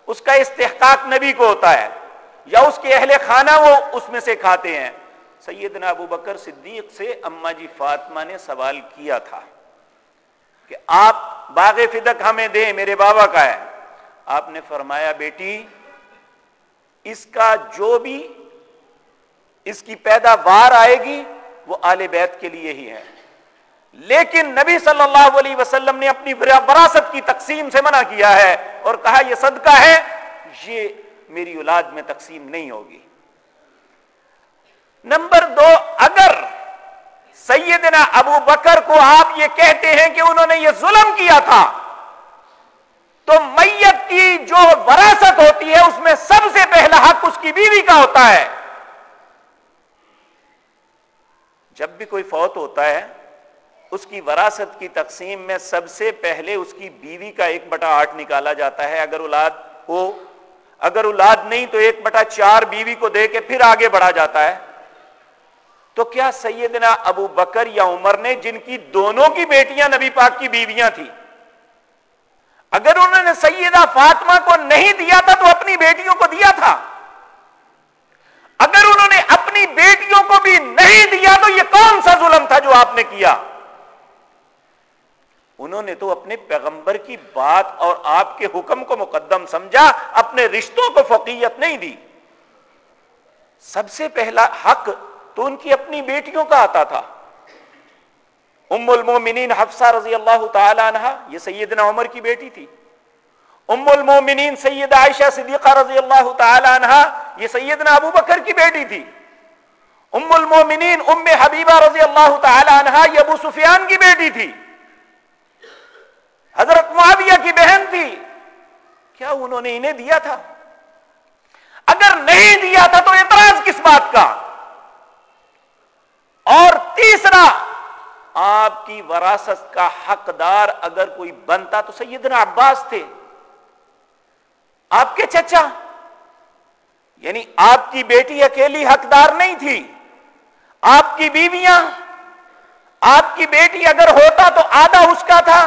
اس کا استحقاق نبی کو ہوتا ہے، یا اس کے اہل خانہ وہ اس میں سے کھاتے ہیں۔ سیدنا ابو بکر صدیق سے اما جی فاطمہ نے سوال کیا تھا کہ آپ باغ فدق ہمیں دیں، میرے بابا کا ہے۔ آپ نے فرمایا، بیٹی، اس کا جو بھی اس کی پیداوار آئے گی، وہ آل بیت کے لیے ہی ہے۔ لیکن نبی صلی اللہ علیہ وسلم نے اپنی وراثت کی تقسیم سے منع کیا ہے اور کہا، یہ صدقہ ہے، یہ میری اولاد میں تقسیم نہیں ہوگی۔ نمبر دو، اگر سیدنا ابو بکر کو آپ یہ کہتے ہیں کہ انہوں نے یہ ظلم کیا تھا، تو میت کی جو وراثت ہوتی ہے، اس میں سب سے پہلا حق اس کی بیوی کا ہوتا ہے۔ جب بھی کوئی فوت ہوتا ہے، اس کی وراثت کی تقسیم میں سب سے پہلے اس کی بیوی کا ایک بٹا آٹھ نکالا جاتا ہے۔ اگر اولاد ہو اگر اولاد نہیں تو ایک بٹا چار بیوی کو دے کے پھر آگے بڑھا جاتا ہے۔ تو کیا سیدنا ابو بکر یا عمر نے جن کی دونوں کی بیٹیاں نبی پاک کی بیویاں تھیں، اگر انہوں نے سیدہ فاطمہ کو نہیں دیا تھا تو اپنی بیٹیوں کو دیا تھا۔ اگر انہوں نے اپنی بیٹیوں کو بھی نہیں دیا تو یہ کون سا ظلم تھا جو آپ نے کیا؟ انہوں نے تو اپنے پیغمبر کی بات اور آپ کے حکم کو مقدم سمجھا، اپنے رشتوں کو فقیت نہیں دی۔ سب سے پہلا حق تو ان کی اپنی بیٹیوں کا آتا تھا۔ ام المومنین حفصہ رضی اللہ تعالی عنہ یہ سیدنا عمر کی بیٹی تھی۔ ام المومنین سید عائشہ صدیقہ رضی اللہ تعالی عنہ یہ سیدنا ابو بکر کی بیٹی تھی۔ ام المومنین ام حبیبہ رضی اللہ تعالی عنہ یہ ابو سفیان کی بیٹی تھی۔ حضرت معاویہ کی بہن تھی۔ کیا انہوں نے انہیں دیا تھا؟ اگر نہیں دیا تھا تو اعتراض کس بات کا؟ اور تیسرا، آپ کی وراثت کا حقدار اگر کوئی بنتا تو سیدنا عباس تھے۔ آپ کے چچا یعنی آپ کی بیٹی اکیلی حقدار نہیں تھی۔ آپ کی بیویاں، آپ کی بیٹی اگر ہوتا تو آدھا اس کا تھا،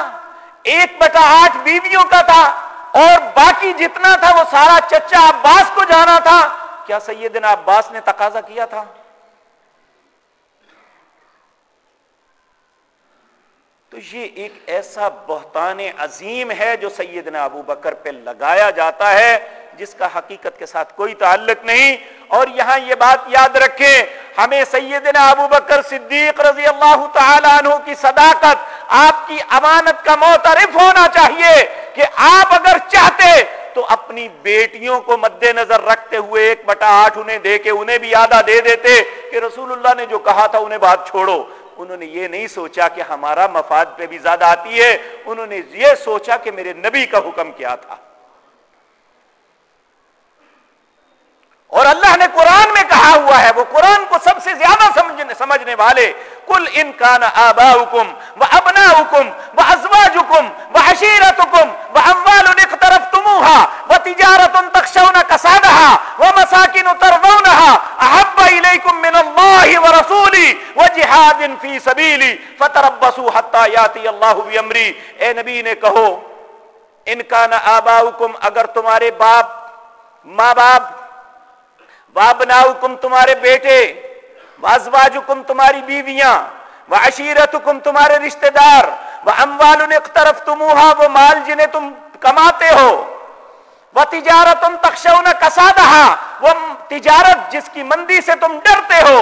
ایک بٹا آٹھ بیویوں کا تھا، اور باقی جتنا تھا وہ سارا چچا عباس کو جانا تھا۔ کیا سیدنا عباس نے تقاضا کیا تھا؟ تو یہ ایک ایسا بہتان عظیم ہے جو سیدنا ابو بکر پہ لگایا جاتا ہے، جس کا حقیقت کے ساتھ کوئی تعلق نہیں۔ اور یہاں یہ بات یاد رکھیں، ہمیں سیدنا ابو بکر صدیق رضی اللہ تعالی عنہ کی صداقت، آپ کی امانت کا معترف ہونا چاہیے کہ آپ اگر چاہتے تو اپنی بیٹیوں کو مد نظر رکھتے ہوئے ایک بٹا آٹھ انہیں دے کے انہیں بھی آدھا دے دیتے کہ رسول اللہ نے جو کہا تھا انہیں بات چھوڑو۔ انہوں نے یہ نہیں سوچا کہ ہمارا مفاد پہ بھی زیادہ آتی ہے، انہوں نے یہ سوچا کہ میرے نبی کا حکم کیا تھا۔ اور اللہ نے قرآن میں کہا ہوا ہے، وہ قرآن کو سب سے زیادہ سمجھنے سمجھنے والے کل ان کا نا آبا حکم وہ ابنا حکم وہ ازواج حکم وہ عشیرت حکم وہ اموال طرف تمہا وہ تجارت ان تخشون کسادہ وہ مساکن ترونہ احب الیکم من اللہ و رسولی و جہاد فی سبیلی فتربصوا حتی یاتی اللہ بی امری اے نبی نے کہو ان کا نا آبا حکم اگر تمہارے باپ، ماں باپ وابنا تمہارے بیٹے وازواج تمہاری بیویاں وہ عشیرت کم تمہارے رشتہ دار وہ اموال طرف تمہا وہ مال جنہیں تم کماتے ہو۔ وہ تجارت تم تخشون کسادہ وہ تجارت جس کی مندی سے تم ڈرتے ہو۔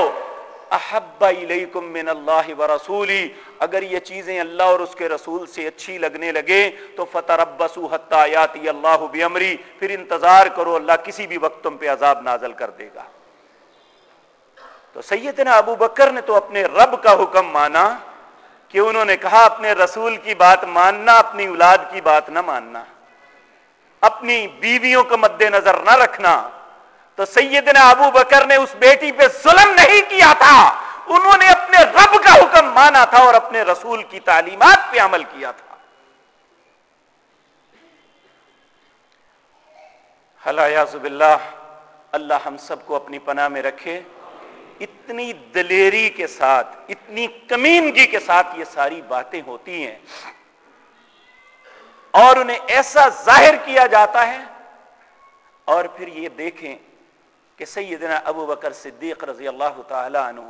احب الیکم من اللہ و رسولی، اگر یہ چیزیں اللہ اور اس کے رسول سے اچھی لگنے لگے تو فتربصوا حتى یاتی اللہ بامری پھر انتظار کرو اللہ کسی بھی وقت تم پہ عذاب نازل کر دے گا۔ تو سیدنا ابو بکر نے تو اپنے رب کا حکم مانا کہ انہوں نے کہا، اپنے رسول کی بات ماننا، اپنی اولاد کی بات نہ ماننا، اپنی بیویوں کو مد نظر نہ رکھنا تو سیدنا ابو بکر نے اس بیٹی پہ ظلم نہیں کیا تھا۔ انہوں نے اپنے رب کا حکم مانا تھا اور اپنے رسول کی تعلیمات پہ عمل کیا تھا۔ اللہ اللہ ہم سب کو اپنی پناہ میں رکھے۔ اتنی دلیری کے ساتھ، اتنی کمینگی کے ساتھ یہ ساری باتیں ہوتی ہیں۔ اور انہیں ایسا ظاہر کیا جاتا ہے۔ اور پھر یہ دیکھیں کہ سیدنا ابو بکر صدیق رضی اللہ تعالی عنہ،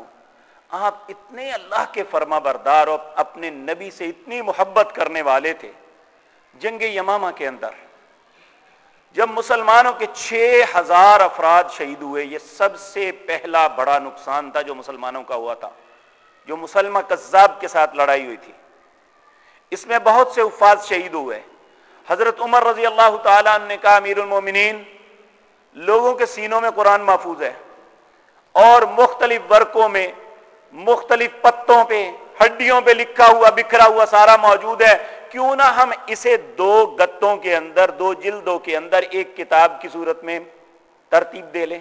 آپ اتنے اللہ کے فرما بردار اور اپنے نبی سے اتنی محبت کرنے والے تھے جنگ یمامہ کے اندر، جب مسلمانوں کے چھ ہزار افراد شہید ہوئے، یہ سب سے پہلا بڑا نقصان تھا جو مسلمانوں کا ہوا تھا، جو مسلمہ کذاب کے ساتھ لڑائی ہوئی تھی۔ اس میں بہت سے افاظ شہید ہوئے۔ حضرت عمر رضی اللہ تعالیٰ نے کہا، امیر المومنین لوگوں کے سینوں میں قرآن محفوظ ہے اور مختلف ورقوں میں، مختلف پتوں پہ، ہڈیوں پہ لکھا ہوا، بکھرا ہوا سارا موجود ہے۔ کیوں نہ ہم اسے دو گتوں کے اندر، دو جلدوں کے اندر ایک کتاب کی صورت میں ترتیب دے لیں۔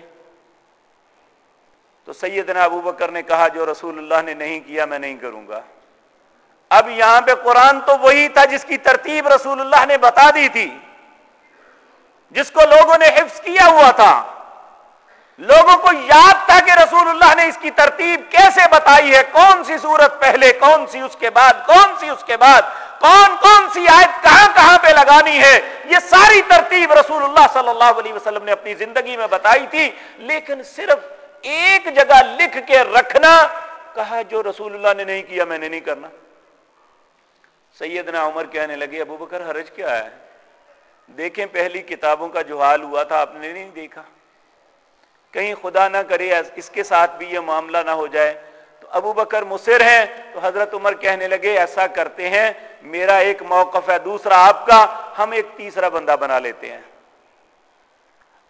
تو سیدنا ابو بکر نے کہا، جو رسول اللہ نے نہیں کیا، میں نہیں کروں گا۔ اب یہاں پہ قرآن تو وہی تھا جس کی ترتیب رسول اللہ نے بتا دی تھی۔ جس کو لوگوں نے حفظ کیا ہوا تھا۔ لوگوں کو یاد تھا کہ رسول اللہ نے اس کی ترتیب کیسے بتائی ہے۔ کون سی صورت پہلے، کون سی اس کے بعد، کون سی اس کے بعد، کون کون سی آیت کہاں کہاں پہ لگانی ہے۔ یہ ساری ترتیب رسول اللہ صلی اللہ علیہ وسلم نے اپنی زندگی میں بتائی تھی۔ لیکن صرف ایک جگہ لکھ کے رکھنا، کہا جو رسول اللہ نے نہیں کیا، میں نے نہیں کرنا۔ سیدنا عمر کہنے لگے، ابو بکر، حرج کیا ہے؟ دیکھیں پہلی کتابوں کا جو حال ہوا تھا، آپ نے نہیں دیکھا؟ کہیں خدا نہ کرے، اس کے ساتھ بھی یہ معاملہ نہ ہو جائے۔ تو ابو بکر مصر ہیں تو حضرت عمر کہنے لگے، ایسا کرتے ہیں، میرا ایک موقف ہے، دوسرا آپ کا، ہم ایک تیسرا بندہ بنا لیتے ہیں۔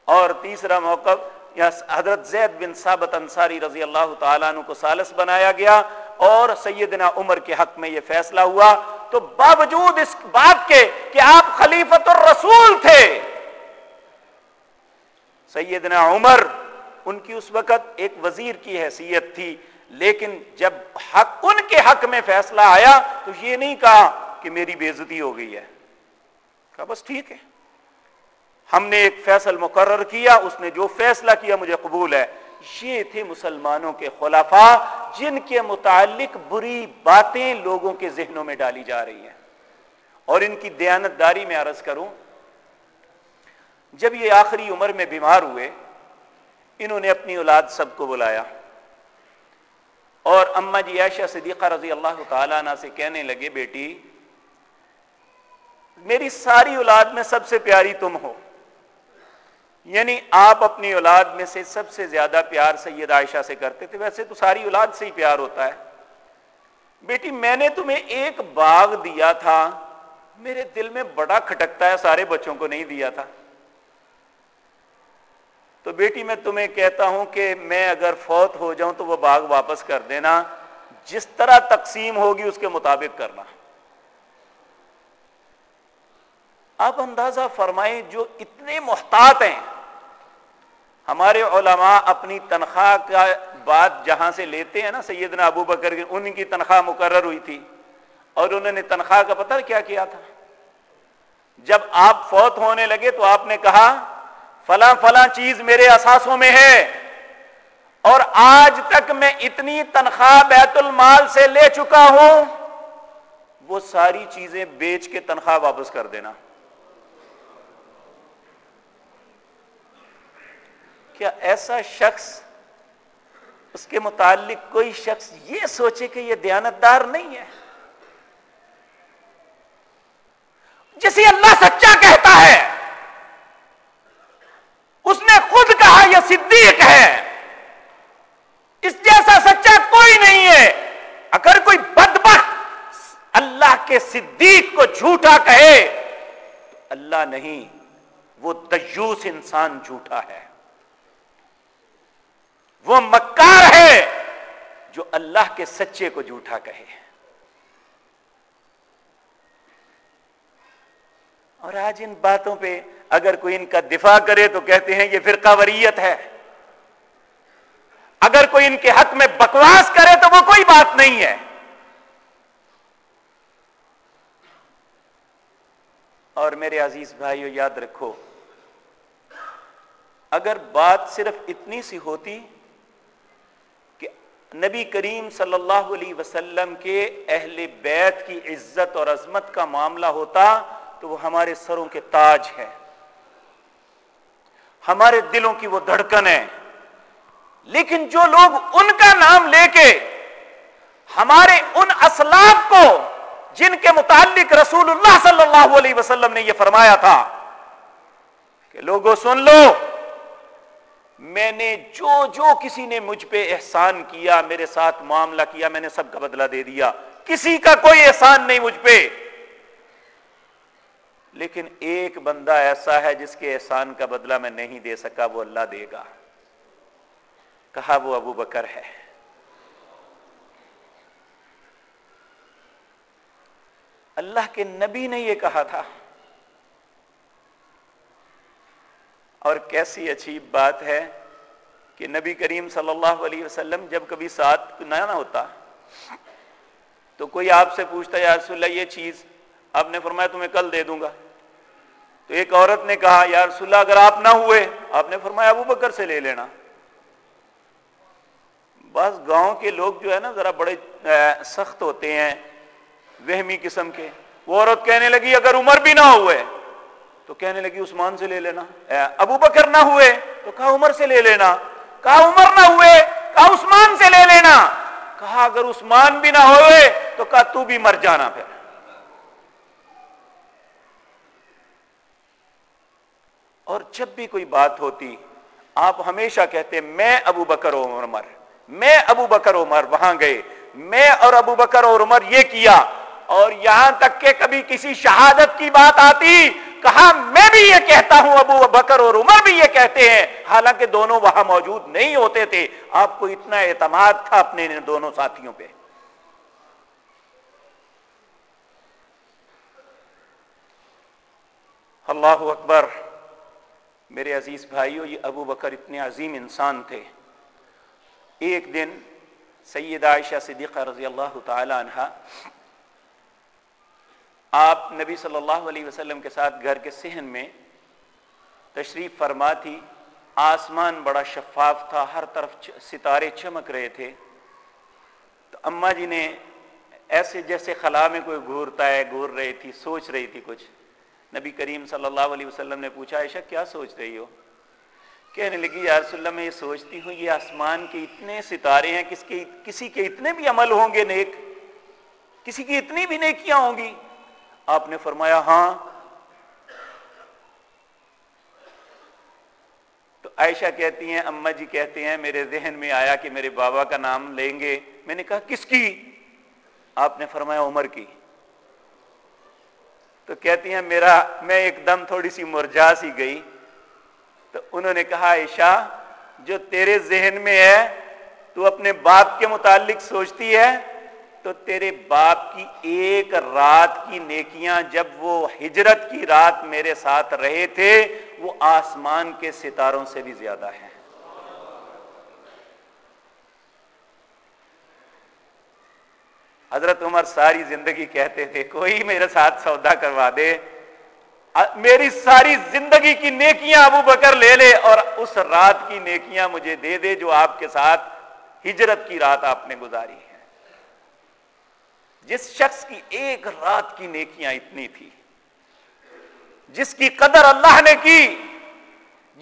اور تیسرا موقف یا حضرت زید بن ثابت انصاری رضی اللہ تعالیٰ عنہ کو سالس بنایا گیا، اور سیدنا عمر کے حق میں یہ فیصلہ ہوا۔ تو باوجود اس بات کے کہ آپ خلیفت الرسول تھے، سیدنا عمر ان کی اس وقت ایک وزیر کی حیثیت تھی، لیکن جب حق، ان کے حق میں فیصلہ آیا تو یہ نہیں کہا کہ میری بےزتی ہو گئی ہے۔ کہا، بس ٹھیک ہے۔ ہم نے ایک فیصل مقرر کیا، اس نے جو فیصلہ کیا مجھے قبول ہے۔ یہ تھے مسلمانوں کے خلافہ جن کے متعلق بری باتیں لوگوں کے ذہنوں میں ڈالی جا رہی ہیں۔ اور ان کی دیانت داری میں عرض کروں، جب یہ آخری عمر میں بیمار ہوئے، انہوں نے اپنی اولاد سب کو بلایا۔ اور اما جی عائشہ صدیقہ رضی اللہ تعالیٰ عنہ سے کہنے لگے، بیٹی، میری ساری اولاد میں سب سے پیاری تم ہو۔ یعنی آپ اپنی اولاد میں سے سب سے زیادہ پیار سید عائشہ سے کرتے تھے، ویسے تو ساری اولاد سے ہی پیار ہوتا ہے۔ بیٹی، میں نے تمہیں ایک باغ دیا تھا، میرے دل میں بڑا کھٹکتا ہے، سارے بچوں کو نہیں دیا تھا۔ تو بیٹی، میں تمہیں کہتا ہوں کہ میں اگر فوت ہو جاؤں تو وہ باغ واپس کر دینا، جس طرح تقسیم ہوگی اس کے مطابق کرنا۔ آپ اندازہ فرمائیں جو اتنے محتاط ہیں۔ ہمارے علماء اپنی تنخواہ کا بات جہاں سے لیتے ہیں نا، سیدنا ابو بکر ان کی تنخواہ مقرر ہوئی تھی۔ اور انہوں نے تنخواہ کا پتہ کیا کیا تھا؟ جب آپ فوت ہونے لگے تو آپ نے کہا، فلاں فلاں چیز میرے اثاثوں میں ہے، اور آج تک میں اتنی تنخواہ بیت المال سے لے چکا ہوں، وہ ساری چیزیں بیچ کے تنخواہ واپس کر دینا۔ کیا ایسا شخص، اس کے متعلق کوئی شخص یہ سوچے کہ یہ دیانتدار نہیں ہے؟ جسے اللہ سچا کہتا ہے، اس نے خود کہا یہ صدیق ہے۔ اس جیسا سچا کوئی نہیں ہے۔ اگر کوئی بدبخت اللہ کے صدیق کو جھوٹا کہے، تو اللہ نہیں، وہ دیوس انسان جھوٹا ہے۔ وہ مکار ہے جو اللہ کے سچے کو جھوٹا کہے اور آج ان باتوں پہ اگر کوئی ان کا دفاع کرے تو کہتے ہیں یہ فرقہ وریت ہے۔ اگر کوئی ان کے حق میں بکواس کرے تو وہ کوئی بات نہیں ہے۔ اور میرے عزیز بھائیو، یاد رکھو، اگر بات صرف اتنی سی ہوتی نبی کریم صلی اللہ علیہ وسلم کے اہل بیت کی عزت اور عظمت کا معاملہ ہوتا تو وہ ہمارے سروں کے تاج ہے ہمارے دلوں کی وہ دھڑکن ہے لیکن جو لوگ ان کا نام لے کے ہمارے ان اسلاف کو جن کے متعلق رسول اللہ صلی اللہ علیہ وسلم نے یہ فرمایا تھا کہ لوگوں سن لو۔ میں نے جو جو کسی نے مجھ پہ احسان کیا، میرے ساتھ معاملہ کیا، میں نے سب کا بدلہ دے دیا۔ کسی کا کوئی احسان نہیں مجھ پہ۔ لیکن ایک بندہ ایسا ہے جس کے احسان کا بدلہ میں نہیں دے سکا، وہ اللہ دے گا۔ کہا وہ ابو بکر ہے۔ اللہ کے نبی نے یہ کہا تھا۔ اور کیسی عجیب بات ہے کہ نبی کریم صلی اللہ علیہ وسلم جب کبھی ساتھ نہ ہوتا تو کوئی آپ سے پوچھتا یا رسول اللہ، یہ چیز آپ نے فرمایا تمہیں کل دے دوں گا. تو ایک عورت نے کہا، یا رسول اللہ، اگر آپ نہ ہوئے، آپ نے فرمایا ابو بکر سے لے لینا. بس گاؤں کے لوگ جو ہے نا ذرا بڑے سخت ہوتے ہیں وہمی قسم کے۔ وہ عورت کہنے لگی، اگر عمر بھی نہ ہوئے تو کہنے لگی، عثمان سے لے لینا۔ ابو بکر نہ ہوئے تو کہا، عمر سے لے لینا۔ کہا، عمر نہ ہوئے کہا، عثمان سے لے لینا۔ کہا، اگر عثمان بھی نہ ہوئے تو کہا، تو بھی مر جانا پھر۔ اور جب بھی کوئی بات ہوتی، آپ ہمیشہ کہتے، میں ابو بکر و عمر، میں ابو بکر عمر وہاں گئے۔ میں اور ابو بکر اور عمر یہ کیا۔ اور یہاں تک کہ کبھی کسی شہادت کی بات آتی کہا، میں بھی یہ کہتا ہوں، ابو بکر اور عمر بھی یہ کہتے ہیں۔ حالانکہ دونوں وہاں موجود نہیں ہوتے تھے۔ آپ کو اتنا اعتماد تھا اپنے دونوں ساتھیوں پہ۔ اللہ اکبر، میرے عزیز بھائیو، یہ ابو بکر اتنے عظیم انسان تھے۔ ایک دن سید عائشہ صدیقہ رضی اللہ تعالی عنہ آپ نبی صلی اللہ علیہ وسلم کے ساتھ گھر کے صحن میں تشریف فرما تھی۔ آسمان بڑا شفاف تھا، ہر طرف ستارے چمک رہے تھے۔ تو اما جی نے ایسے جیسے خلا میں کوئی گھورتا ہے گور رہی تھی، سوچ رہی تھی کچھ۔ نبی کریم صلی اللہ علیہ وسلم نے پوچھا، عائشہ، کیا سوچ رہی ہو؟ کہنے لگی، یا رسول اللہ، میں یہ سوچتی ہوں، یہ آسمان کے اتنے ستارے ہیں، کس کے، کسی کے اتنے بھی عمل ہوں گے، نیک؟ کسی کی اتنی بھی نیکیاں ہوں گی؟ آپ نے فرمایا ہاں۔ تو عائشہ کہتی ہیں، اما جی کہتے ہیں، میرے ذہن میں آیا کہ میرے بابا کا نام لیں گے۔ میں نے کہا، کس کی؟ آپ نے فرمایا عمر کی۔ تو کہتی ہیں، میرا، میں ایک دم تھوڑی سی مرجا سی گئی۔ تو انہوں نے کہا، عائشہ، جو تیرے ذہن میں ہے، تو اپنے باپ کے متعلق سوچتی ہے تو تیرے باپ کی ایک رات کی نیکیاں جب وہ ہجرت کی رات میرے ساتھ رہے تھے، وہ آسمان کے ستاروں سے بھی زیادہ ہیں۔ حضرت عمر ساری زندگی کہتے تھے، کوئی میرے ساتھ سودا کروا دے۔ میری ساری زندگی کی نیکیاں ابو بکر لے لے اور اس رات کی نیکیاں مجھے دے دے جو آپ کے ساتھ ہجرت کی رات آپ نے گزاری۔ ہے جس شخص کی ایک رات کی نیکیاں اتنی تھی، جس کی قدر اللہ نے کی،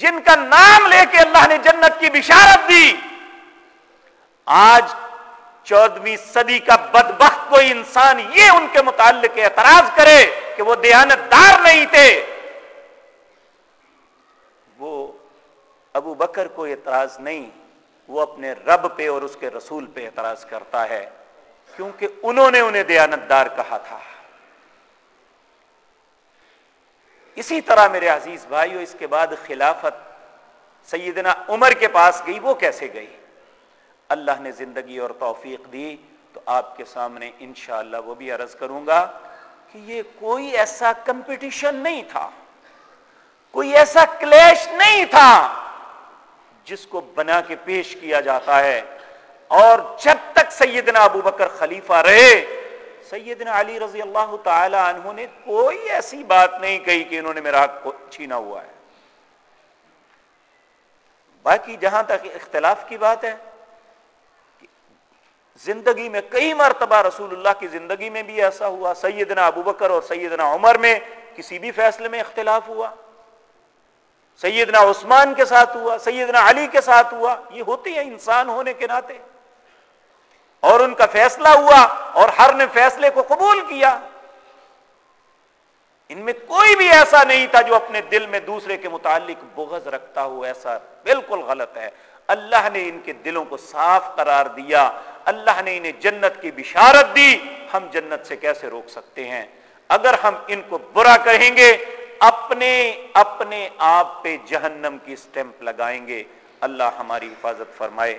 جن کا نام لے کے اللہ نے جنت کی بشارت دی، آج چودہویں صدی کا بدبخت کوئی انسان یہ ان کے متعلق اعتراض کرے کہ وہ دیانت دار نہیں تھے۔ وہ ابو بکر کو اعتراض نہیں، وہ اپنے رب پہ اور اس کے رسول پہ اعتراض کرتا ہے۔ کیونکہ انہوں نے انہیں دیانت دار کہا تھا۔ اسی طرح میرے عزیز بھائیو، اس کے بعد خلافت سیدنا عمر کے پاس گئی، وہ کیسے گئی؟ اللہ نے زندگی اور توفیق دی تو آپ کے سامنے انشاءاللہ وہ بھی عرض کروں گا کہ یہ کوئی ایسا کمپٹیشن نہیں تھا، کوئی ایسا کلیش نہیں تھا جس کو بنا کے پیش کیا جاتا ہے۔ اور جب تک سیدنا ابو بکر خلیفہ رہے۔ سیدنا علی رضی اللہ تعالی عنہ نے کوئی ایسی بات نہیں کہی کہ انہوں نے میرا حق چھینا ہوا ہے۔ باقی جہاں تک اختلاف کی بات ہے، زندگی میں کئی مرتبہ رسول اللہ کی زندگی میں بھی ایسا ہوا، سیدنا ابو بکر اور سیدنا عمر میں کسی بھی فیصلے میں اختلاف ہوا۔ سیدنا عثمان کے ساتھ ہوا، سیدنا علی کے ساتھ ہوا۔ یہ ہوتی ہے انسان ہونے کے ناطے۔ اور ان کا فیصلہ ہوا اور ہر نے فیصلے کو قبول کیا۔ ان میں کوئی بھی ایسا نہیں تھا جو اپنے دل میں دوسرے کے متعلق بغض رکھتا ہو، ایسا بالکل غلط ہے۔ اللہ نے ان کے دلوں کو صاف قرار دیا۔ اللہ نے انہیں جنت کی بشارت دی۔ ہم جنت سے کیسے روک سکتے ہیں؟ اگر ہم ان کو برا کہیں گے، اپنے اپنے آپ پہ جہنم کی سٹیمپ لگائیں گے۔ اللہ ہماری حفاظت فرمائے۔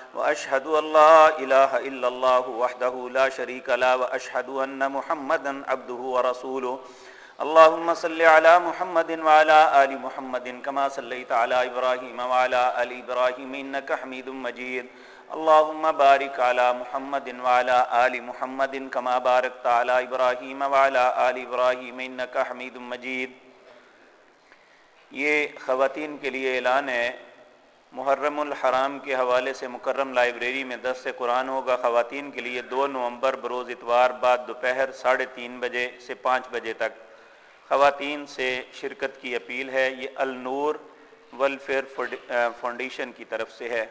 واشهد ان لا اله الا الله وحده لا شريك له واشهد ان محمدا عبده ورسوله. اللهم صل على محمد وعلى ال محمد كما صليت على ابراهيم وعلى ال ابراهيم انك حميد مجيد. اللهم بارك على محمد وعلى آل محمد كما باركت على إبراهيم وعلى آل إبراهيم إنك حميد مجيد. یہ خواتین کے لیے اعلان ہے محرم الحرام کے حوالے سے مکرم لائبریری میں دس سے قرآن ہوگا، خواتین کے لیے دو نومبر بروز اتوار بعد دوپہر ساڑھے تین بجے سے پانچ بجے تک۔ خواتین سے شرکت کی اپیل ہے، یہ النور ویلفیئر فاؤنڈیشن کی طرف سے ہے۔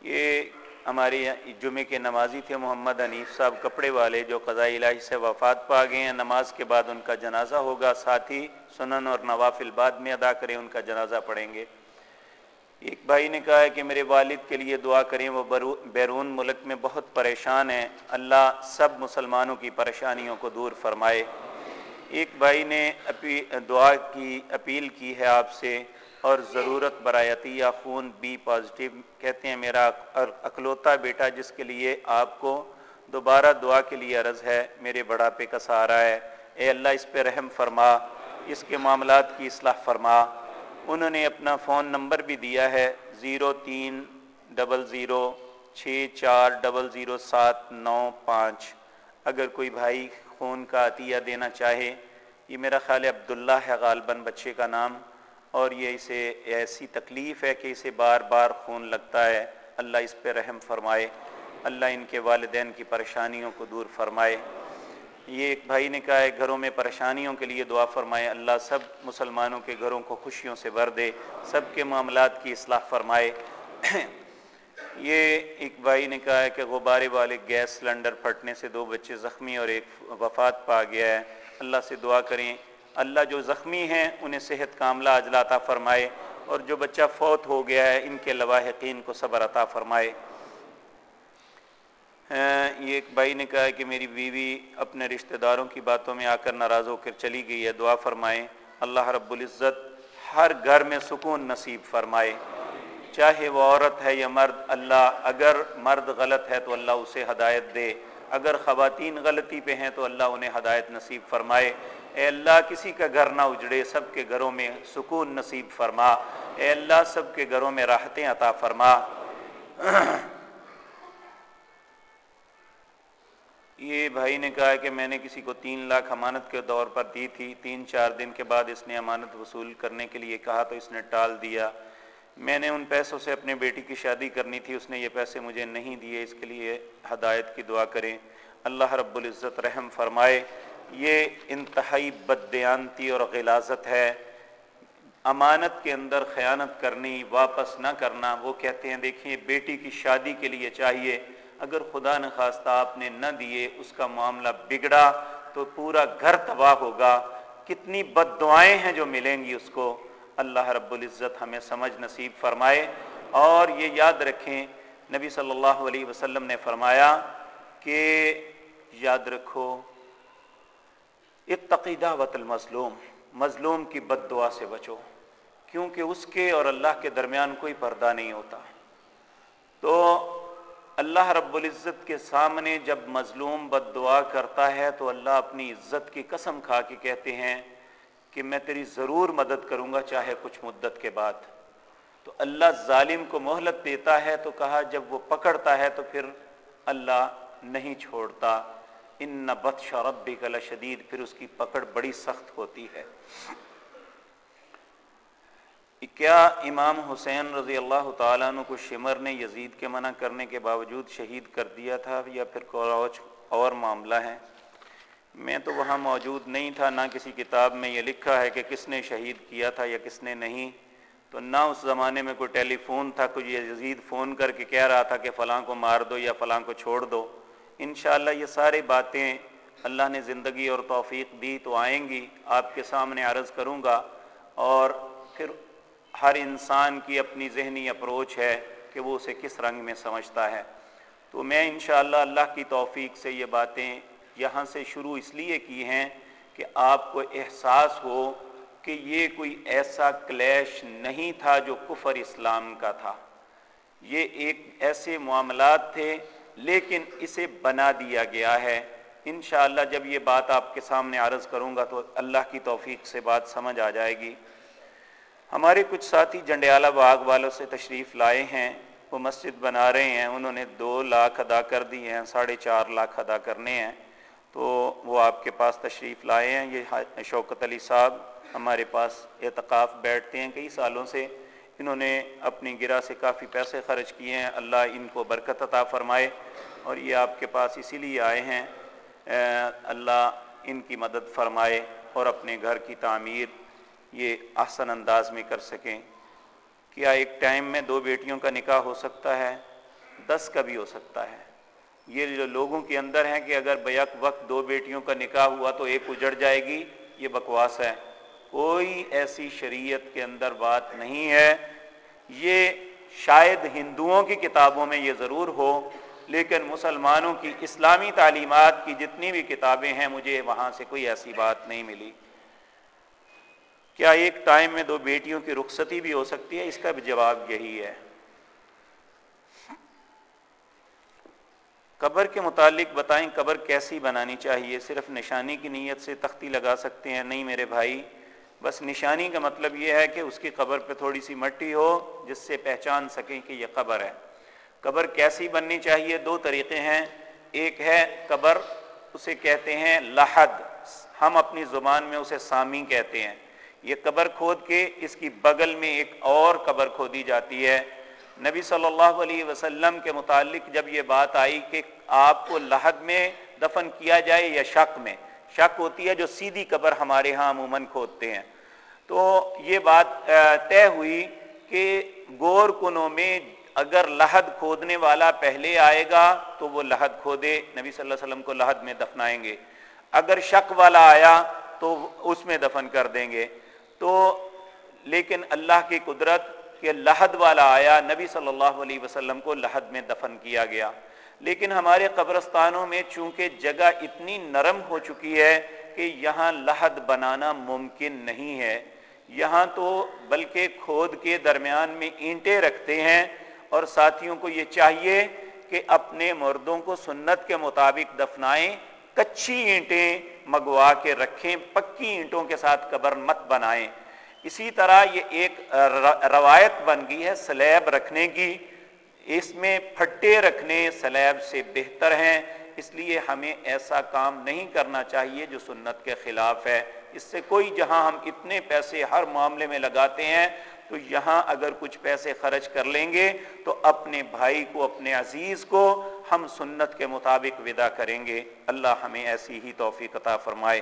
یہ ہمارے جمعے کے نمازی تھے، محمد حنیف صاحب کپڑے والے جو قضاء الہی سے وفات پا گئے ہیں، نماز کے بعد ان کا جنازہ ہوگا۔ ساتھ ہی سنن اور نوافل بعد میں ادا کریں، ان کا جنازہ پڑھیں گے۔ ایک بھائی نے کہا ہے کہ میرے والد کے لیے دعا کریں، وہ بیرون ملک میں بہت پریشان ہیں۔ اللہ سب مسلمانوں کی پریشانیوں کو دور فرمائے۔ ایک بھائی نے دعا کی، اپیل کی ہے آپ سے اور ضرورت برایتی یا خون بی پازیٹیو کہتے ہیں، میرا اکلوتا بیٹا جس کے لیے آپ کو دوبارہ دعا کے لیے عرض ہے، میرے بڑھاپے کا سہارا ہے۔ اے اللہ اس پہ رحم فرما، اس کے معاملات کی اصلاح فرما۔ انہوں نے اپنا فون نمبر بھی دیا ہے زیرو تین، ڈبل زیرو، چھ چار، ڈبل زیرو، سات، نو، پانچ۔ اگر کوئی بھائی خون کا عطیہ دینا چاہے، یہ میرا خیال عبداللہ ہے غالباً بچے کا نام، اور یہ اسے ایسی تکلیف ہے کہ اسے بار بار خون لگتا ہے۔ اللہ اس پہ رحم فرمائے، اللہ ان کے والدین کی پریشانیوں کو دور فرمائے۔ یہ ایک بھائی نے کہا ہے، گھروں میں پریشانیوں کے لیے دعا فرمائے، اللہ سب مسلمانوں کے گھروں کو خوشیوں سے بھر دے، سب کے معاملات کی اصلاح فرمائے۔ یہ ایک بھائی نے کہا ہے کہ غبارے والے گیس سلنڈر پھٹنے سے دو بچے زخمی اور ایک وفات پا گیا ہے۔ اللہ سے دعا کریں، اللہ جو زخمی ہیں، انہیں صحت کاملہ اجلاتا فرمائے اور جو بچہ فوت ہو گیا ہے، ان کے لواحقین کو صبر عطا فرمائے۔ یہ ایک بھائی نے کہا ہے کہ میری بیوی اپنے رشتہ داروں کی باتوں میں آ کر ناراض ہو کر چلی گئی ہے، دعا فرمائے اللہ رب العزت ہر گھر میں سکون نصیب فرمائے۔ چاہے وہ عورت ہے یا مرد، اللہ اگر مرد غلط ہے تو اللہ اسے ہدایت دے۔ اگر خواتین غلطی پہ ہیں تو اللہ انہیں ہدایت نصیب فرمائے۔ اے اللہ، کسی کا گھر نہ اجڑے، سب کے گھروں میں سکون نصیب فرما۔ اے اللہ، سب کے گھروں میں راحتیں عطا فرما۔ یہ بھائی نے کہا کہ میں نے کسی کو تین لاکھ امانت کے دور پر دی تھی، تین چار دن کے بعد اس نے امانت وصول کرنے کے لیے کہا تو اس نے ٹال دیا۔ میں نے ان پیسوں سے اپنے بیٹی کی شادی کرنی تھی، اس نے یہ پیسے مجھے نہیں دیے، اس کے لیے ہدایت کی دعا کریں۔ اللہ رب العزت رحم فرمائے۔ یہ انتہائی بددیانتی اور غلازت ہے۔ امانت کے اندر خیانت کرنی، واپس نہ کرنا، وہ کہتے ہیں دیکھیے بیٹی کی شادی کے لیے چاہیے۔ اگر خدا نخواستہ آپ نے نہ دیے، اس کا معاملہ بگڑا تو پورا گھر تباہ ہوگا۔ کتنی بد دعائیں ہیں جو ملیں گی اس کو۔ اللہ رب العزت ہمیں سمجھ نصیب فرمائے۔ اور یہ یاد رکھیں، نبی صلی اللہ علیہ وسلم نے فرمایا کہ یاد رکھو اتقیدہ وط المظلوم، مظلوم کی بد دعا سے بچو، کیونکہ اس کے اور اللہ کے درمیان کوئی پردہ نہیں ہوتا۔ تو اللہ رب العزت کے سامنے جب مظلوم بد دعا کرتا ہے تو اللہ اپنی عزت کی قسم کھا کے کہتے ہیں کہ میں تیری ضرور مدد کروں گا چاہے کچھ مدت کے بعد۔ تو اللہ ظالم کو مہلت دیتا ہے تو کہا جب وہ پکڑتا ہے تو پھر اللہ نہیں چھوڑتا۔ ان نہ بد کلا شدید پھر اس کی پکڑ بڑی سخت ہوتی ہے۔ کیا امام حسین رضی اللہ تعالیٰ عنہ کو شمر نے یزید کے منع کرنے کے باوجود شہید کر دیا تھا یا پھر کوچ اور معاملہ ہے؟ میں تو وہاں موجود نہیں تھا، نہ کسی کتاب میں یہ لکھا ہے کہ کس نے شہید کیا تھا یا کس نے نہیں، تو نہ اس زمانے میں کوئی ٹیلی فون تھا کوئی یزید فون کر کے کہہ رہا تھا کہ فلاں کو مار دو یا فلاں کو چھوڑ دو۔ انشاءاللہ یہ ساری باتیں اللہ نے زندگی اور توفیق دی تو آئیں گی، آپ کے سامنے عرض کروں گا۔ اور پھر ہر انسان کی اپنی ذہنی اپروچ ہے کہ وہ اسے کس رنگ میں سمجھتا ہے۔ تو میں انشاءاللہ اللہ کی توفیق سے یہ باتیں یہاں سے شروع اس لیے کی ہیں کہ آپ کو احساس ہو کہ یہ کوئی ایسا کلیش نہیں تھا جو کفر اسلام کا تھا۔ یہ ایک ایسے معاملات تھے، لیکن اسے بنا دیا گیا ہے۔ انشاءاللہ جب یہ بات آپ کے سامنے عرض کروں گا تو اللہ کی توفیق سے بات سمجھ آ جائے گی۔ ہمارے کچھ ساتھی جنڈیالہ باغ والوں سے تشریف لائے ہیں، وہ مسجد بنا رہے ہیں، انہوں نے دو لاکھ ادا کر دی ہیں، ساڑھے چار لاکھ ادا کرنے ہیں۔ تو وہ آپ کے پاس تشریف لائے ہیں، یہ شوکت علی صاحب ہمارے پاس اعتقاف بیٹھتے ہیں۔ کئی سالوں سے انہوں نے اپنی گرہ سے کافی پیسے خرچ کیے ہیں۔ اللہ ان کو برکت عطا فرمائے اور یہ آپ کے پاس اسی لیے آئے ہیں۔ اللہ ان کی مدد فرمائے اور اپنے گھر کی تعمیر یہ آسن انداز میں کر سکیں۔ کیا ایک ٹائم میں دو بیٹیوں کا نکاح ہو سکتا ہے؟ دس کا بھی ہو سکتا ہے۔ یہ جو لوگوں کے اندر ہیں کہ اگر بیک وقت دو بیٹیوں کا نکاح ہوا تو ایک اجڑ جائے گی، یہ بکواس ہے۔ کوئی ایسی شریعت کے اندر بات نہیں ہے۔ یہ شاید ہندوؤں کی کتابوں میں یہ ضرور ہو، لیکن مسلمانوں کی اسلامی تعلیمات کی جتنی بھی کتابیں ہیں، مجھے وہاں سے کوئی ایسی بات نہیں ملی۔ کیا ایک ٹائم میں دو بیٹیوں کی رخصتی بھی ہو سکتی ہے؟ اس کا بھی جواب یہی ہے۔ قبر کے متعلق بتائیں، قبر کیسی بنانی چاہیے؟ صرف نشانی کی نیت سے تختی لگا سکتے ہیں؟ نہیں میرے بھائی، بس نشانی کا مطلب یہ ہے کہ اس کی قبر پہ تھوڑی سی مٹی ہو جس سے پہچان سکیں کہ یہ قبر ہے۔ قبر کیسی بننی چاہیے؟ دو طریقے ہیں۔ ایک ہے قبر، اسے کہتے ہیں لحد۔ ہم اپنی زبان میں اسے سامی کہتے ہیں۔ یہ قبر کھود کے اس کی بغل میں ایک اور قبر کھودی جاتی ہے۔ نبی صلی اللہ علیہ وسلم کے متعلق جب یہ بات آئی کہ آپ کو لحد میں دفن کیا جائے یا شک میں، شک ہوتی ہے جو سیدھی قبر ہمارے ہاں عموماً کھودتے ہیں۔ تو یہ بات طے ہوئی کہ گور کنوں میں اگر لحد کھودنے والا پہلے آئے گا تو وہ لحد کھودے، نبی صلی اللہ علیہ وسلم کو لحد میں دفنائیں گے۔ اگر شک والا آیا تو اس میں دفن کر دیں گے۔ تو لیکن اللہ کی قدرت کہ لحد والا آیا، نبی صلی اللہ علیہ وسلم کو لحد میں دفن کیا گیا۔ لیکن ہمارے قبرستانوں میں چونکہ جگہ اتنی نرم ہو چکی ہے کہ یہاں لحد بنانا ممکن نہیں ہے۔ یہاں تو بلکہ کھود کے درمیان میں اینٹیں رکھتے ہیں۔ اور ساتھیوں کو یہ چاہیے کہ اپنے مردوں کو سنت کے مطابق دفنائیں۔ کچی اینٹیں منگوا کے رکھیں، پکی اینٹوں کے ساتھ قبر مت بنائیں۔ اسی طرح یہ ایک روایت بن گئی ہے سلیب رکھنے کی۔ اس میں پھٹے رکھنے سلیب سے بہتر ہیں، اس لیے ہمیں ایسا کام نہیں کرنا چاہیے جو سنت کے خلاف ہے۔ اس سے کوئی جہاں ہم اتنے پیسے ہر معاملے میں لگاتے ہیں تو یہاں اگر کچھ پیسے خرچ کر لیں گے، تو اپنے بھائی کو، اپنے عزیز کو ہم سنت کے مطابق ودا کریں گے۔ اللہ ہمیں ایسی ہی توفیق عطا فرمائے۔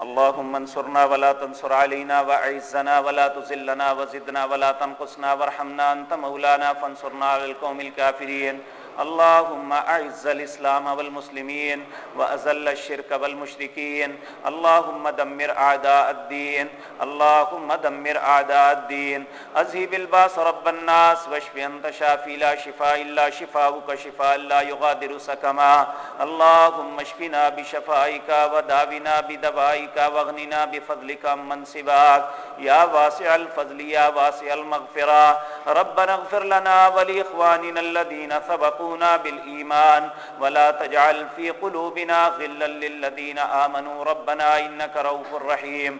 اللهم انصرنا ولا تنصر علينا واعزنا ولا تذلنا وزدنا ولا تنقصنا وارحمنا انت مولانا فانصرنا على القوم الكافرين اللهم أعز الإسلام والمسلمين وأزل الشرك والمشركين اللهم دمر أعداء الدين اللهم دمر أعداء الدين أذهب الباس رب الناس، واشف أنت شافي لا شفاء إلا شفاؤك شفاء لا يغادر سكما اللهم اشفنا بشفائك وداونا بدوائك واغننا بفضلك من سواك يا واسع الفضل يا واسع المغفرة ربنا اغفر لنا ولإخواننا الذين سبقوا سبقونا بالإيمان ولا تجعل في قلوبنا غلا للذين آمنوا ربنا إنك روف رحيم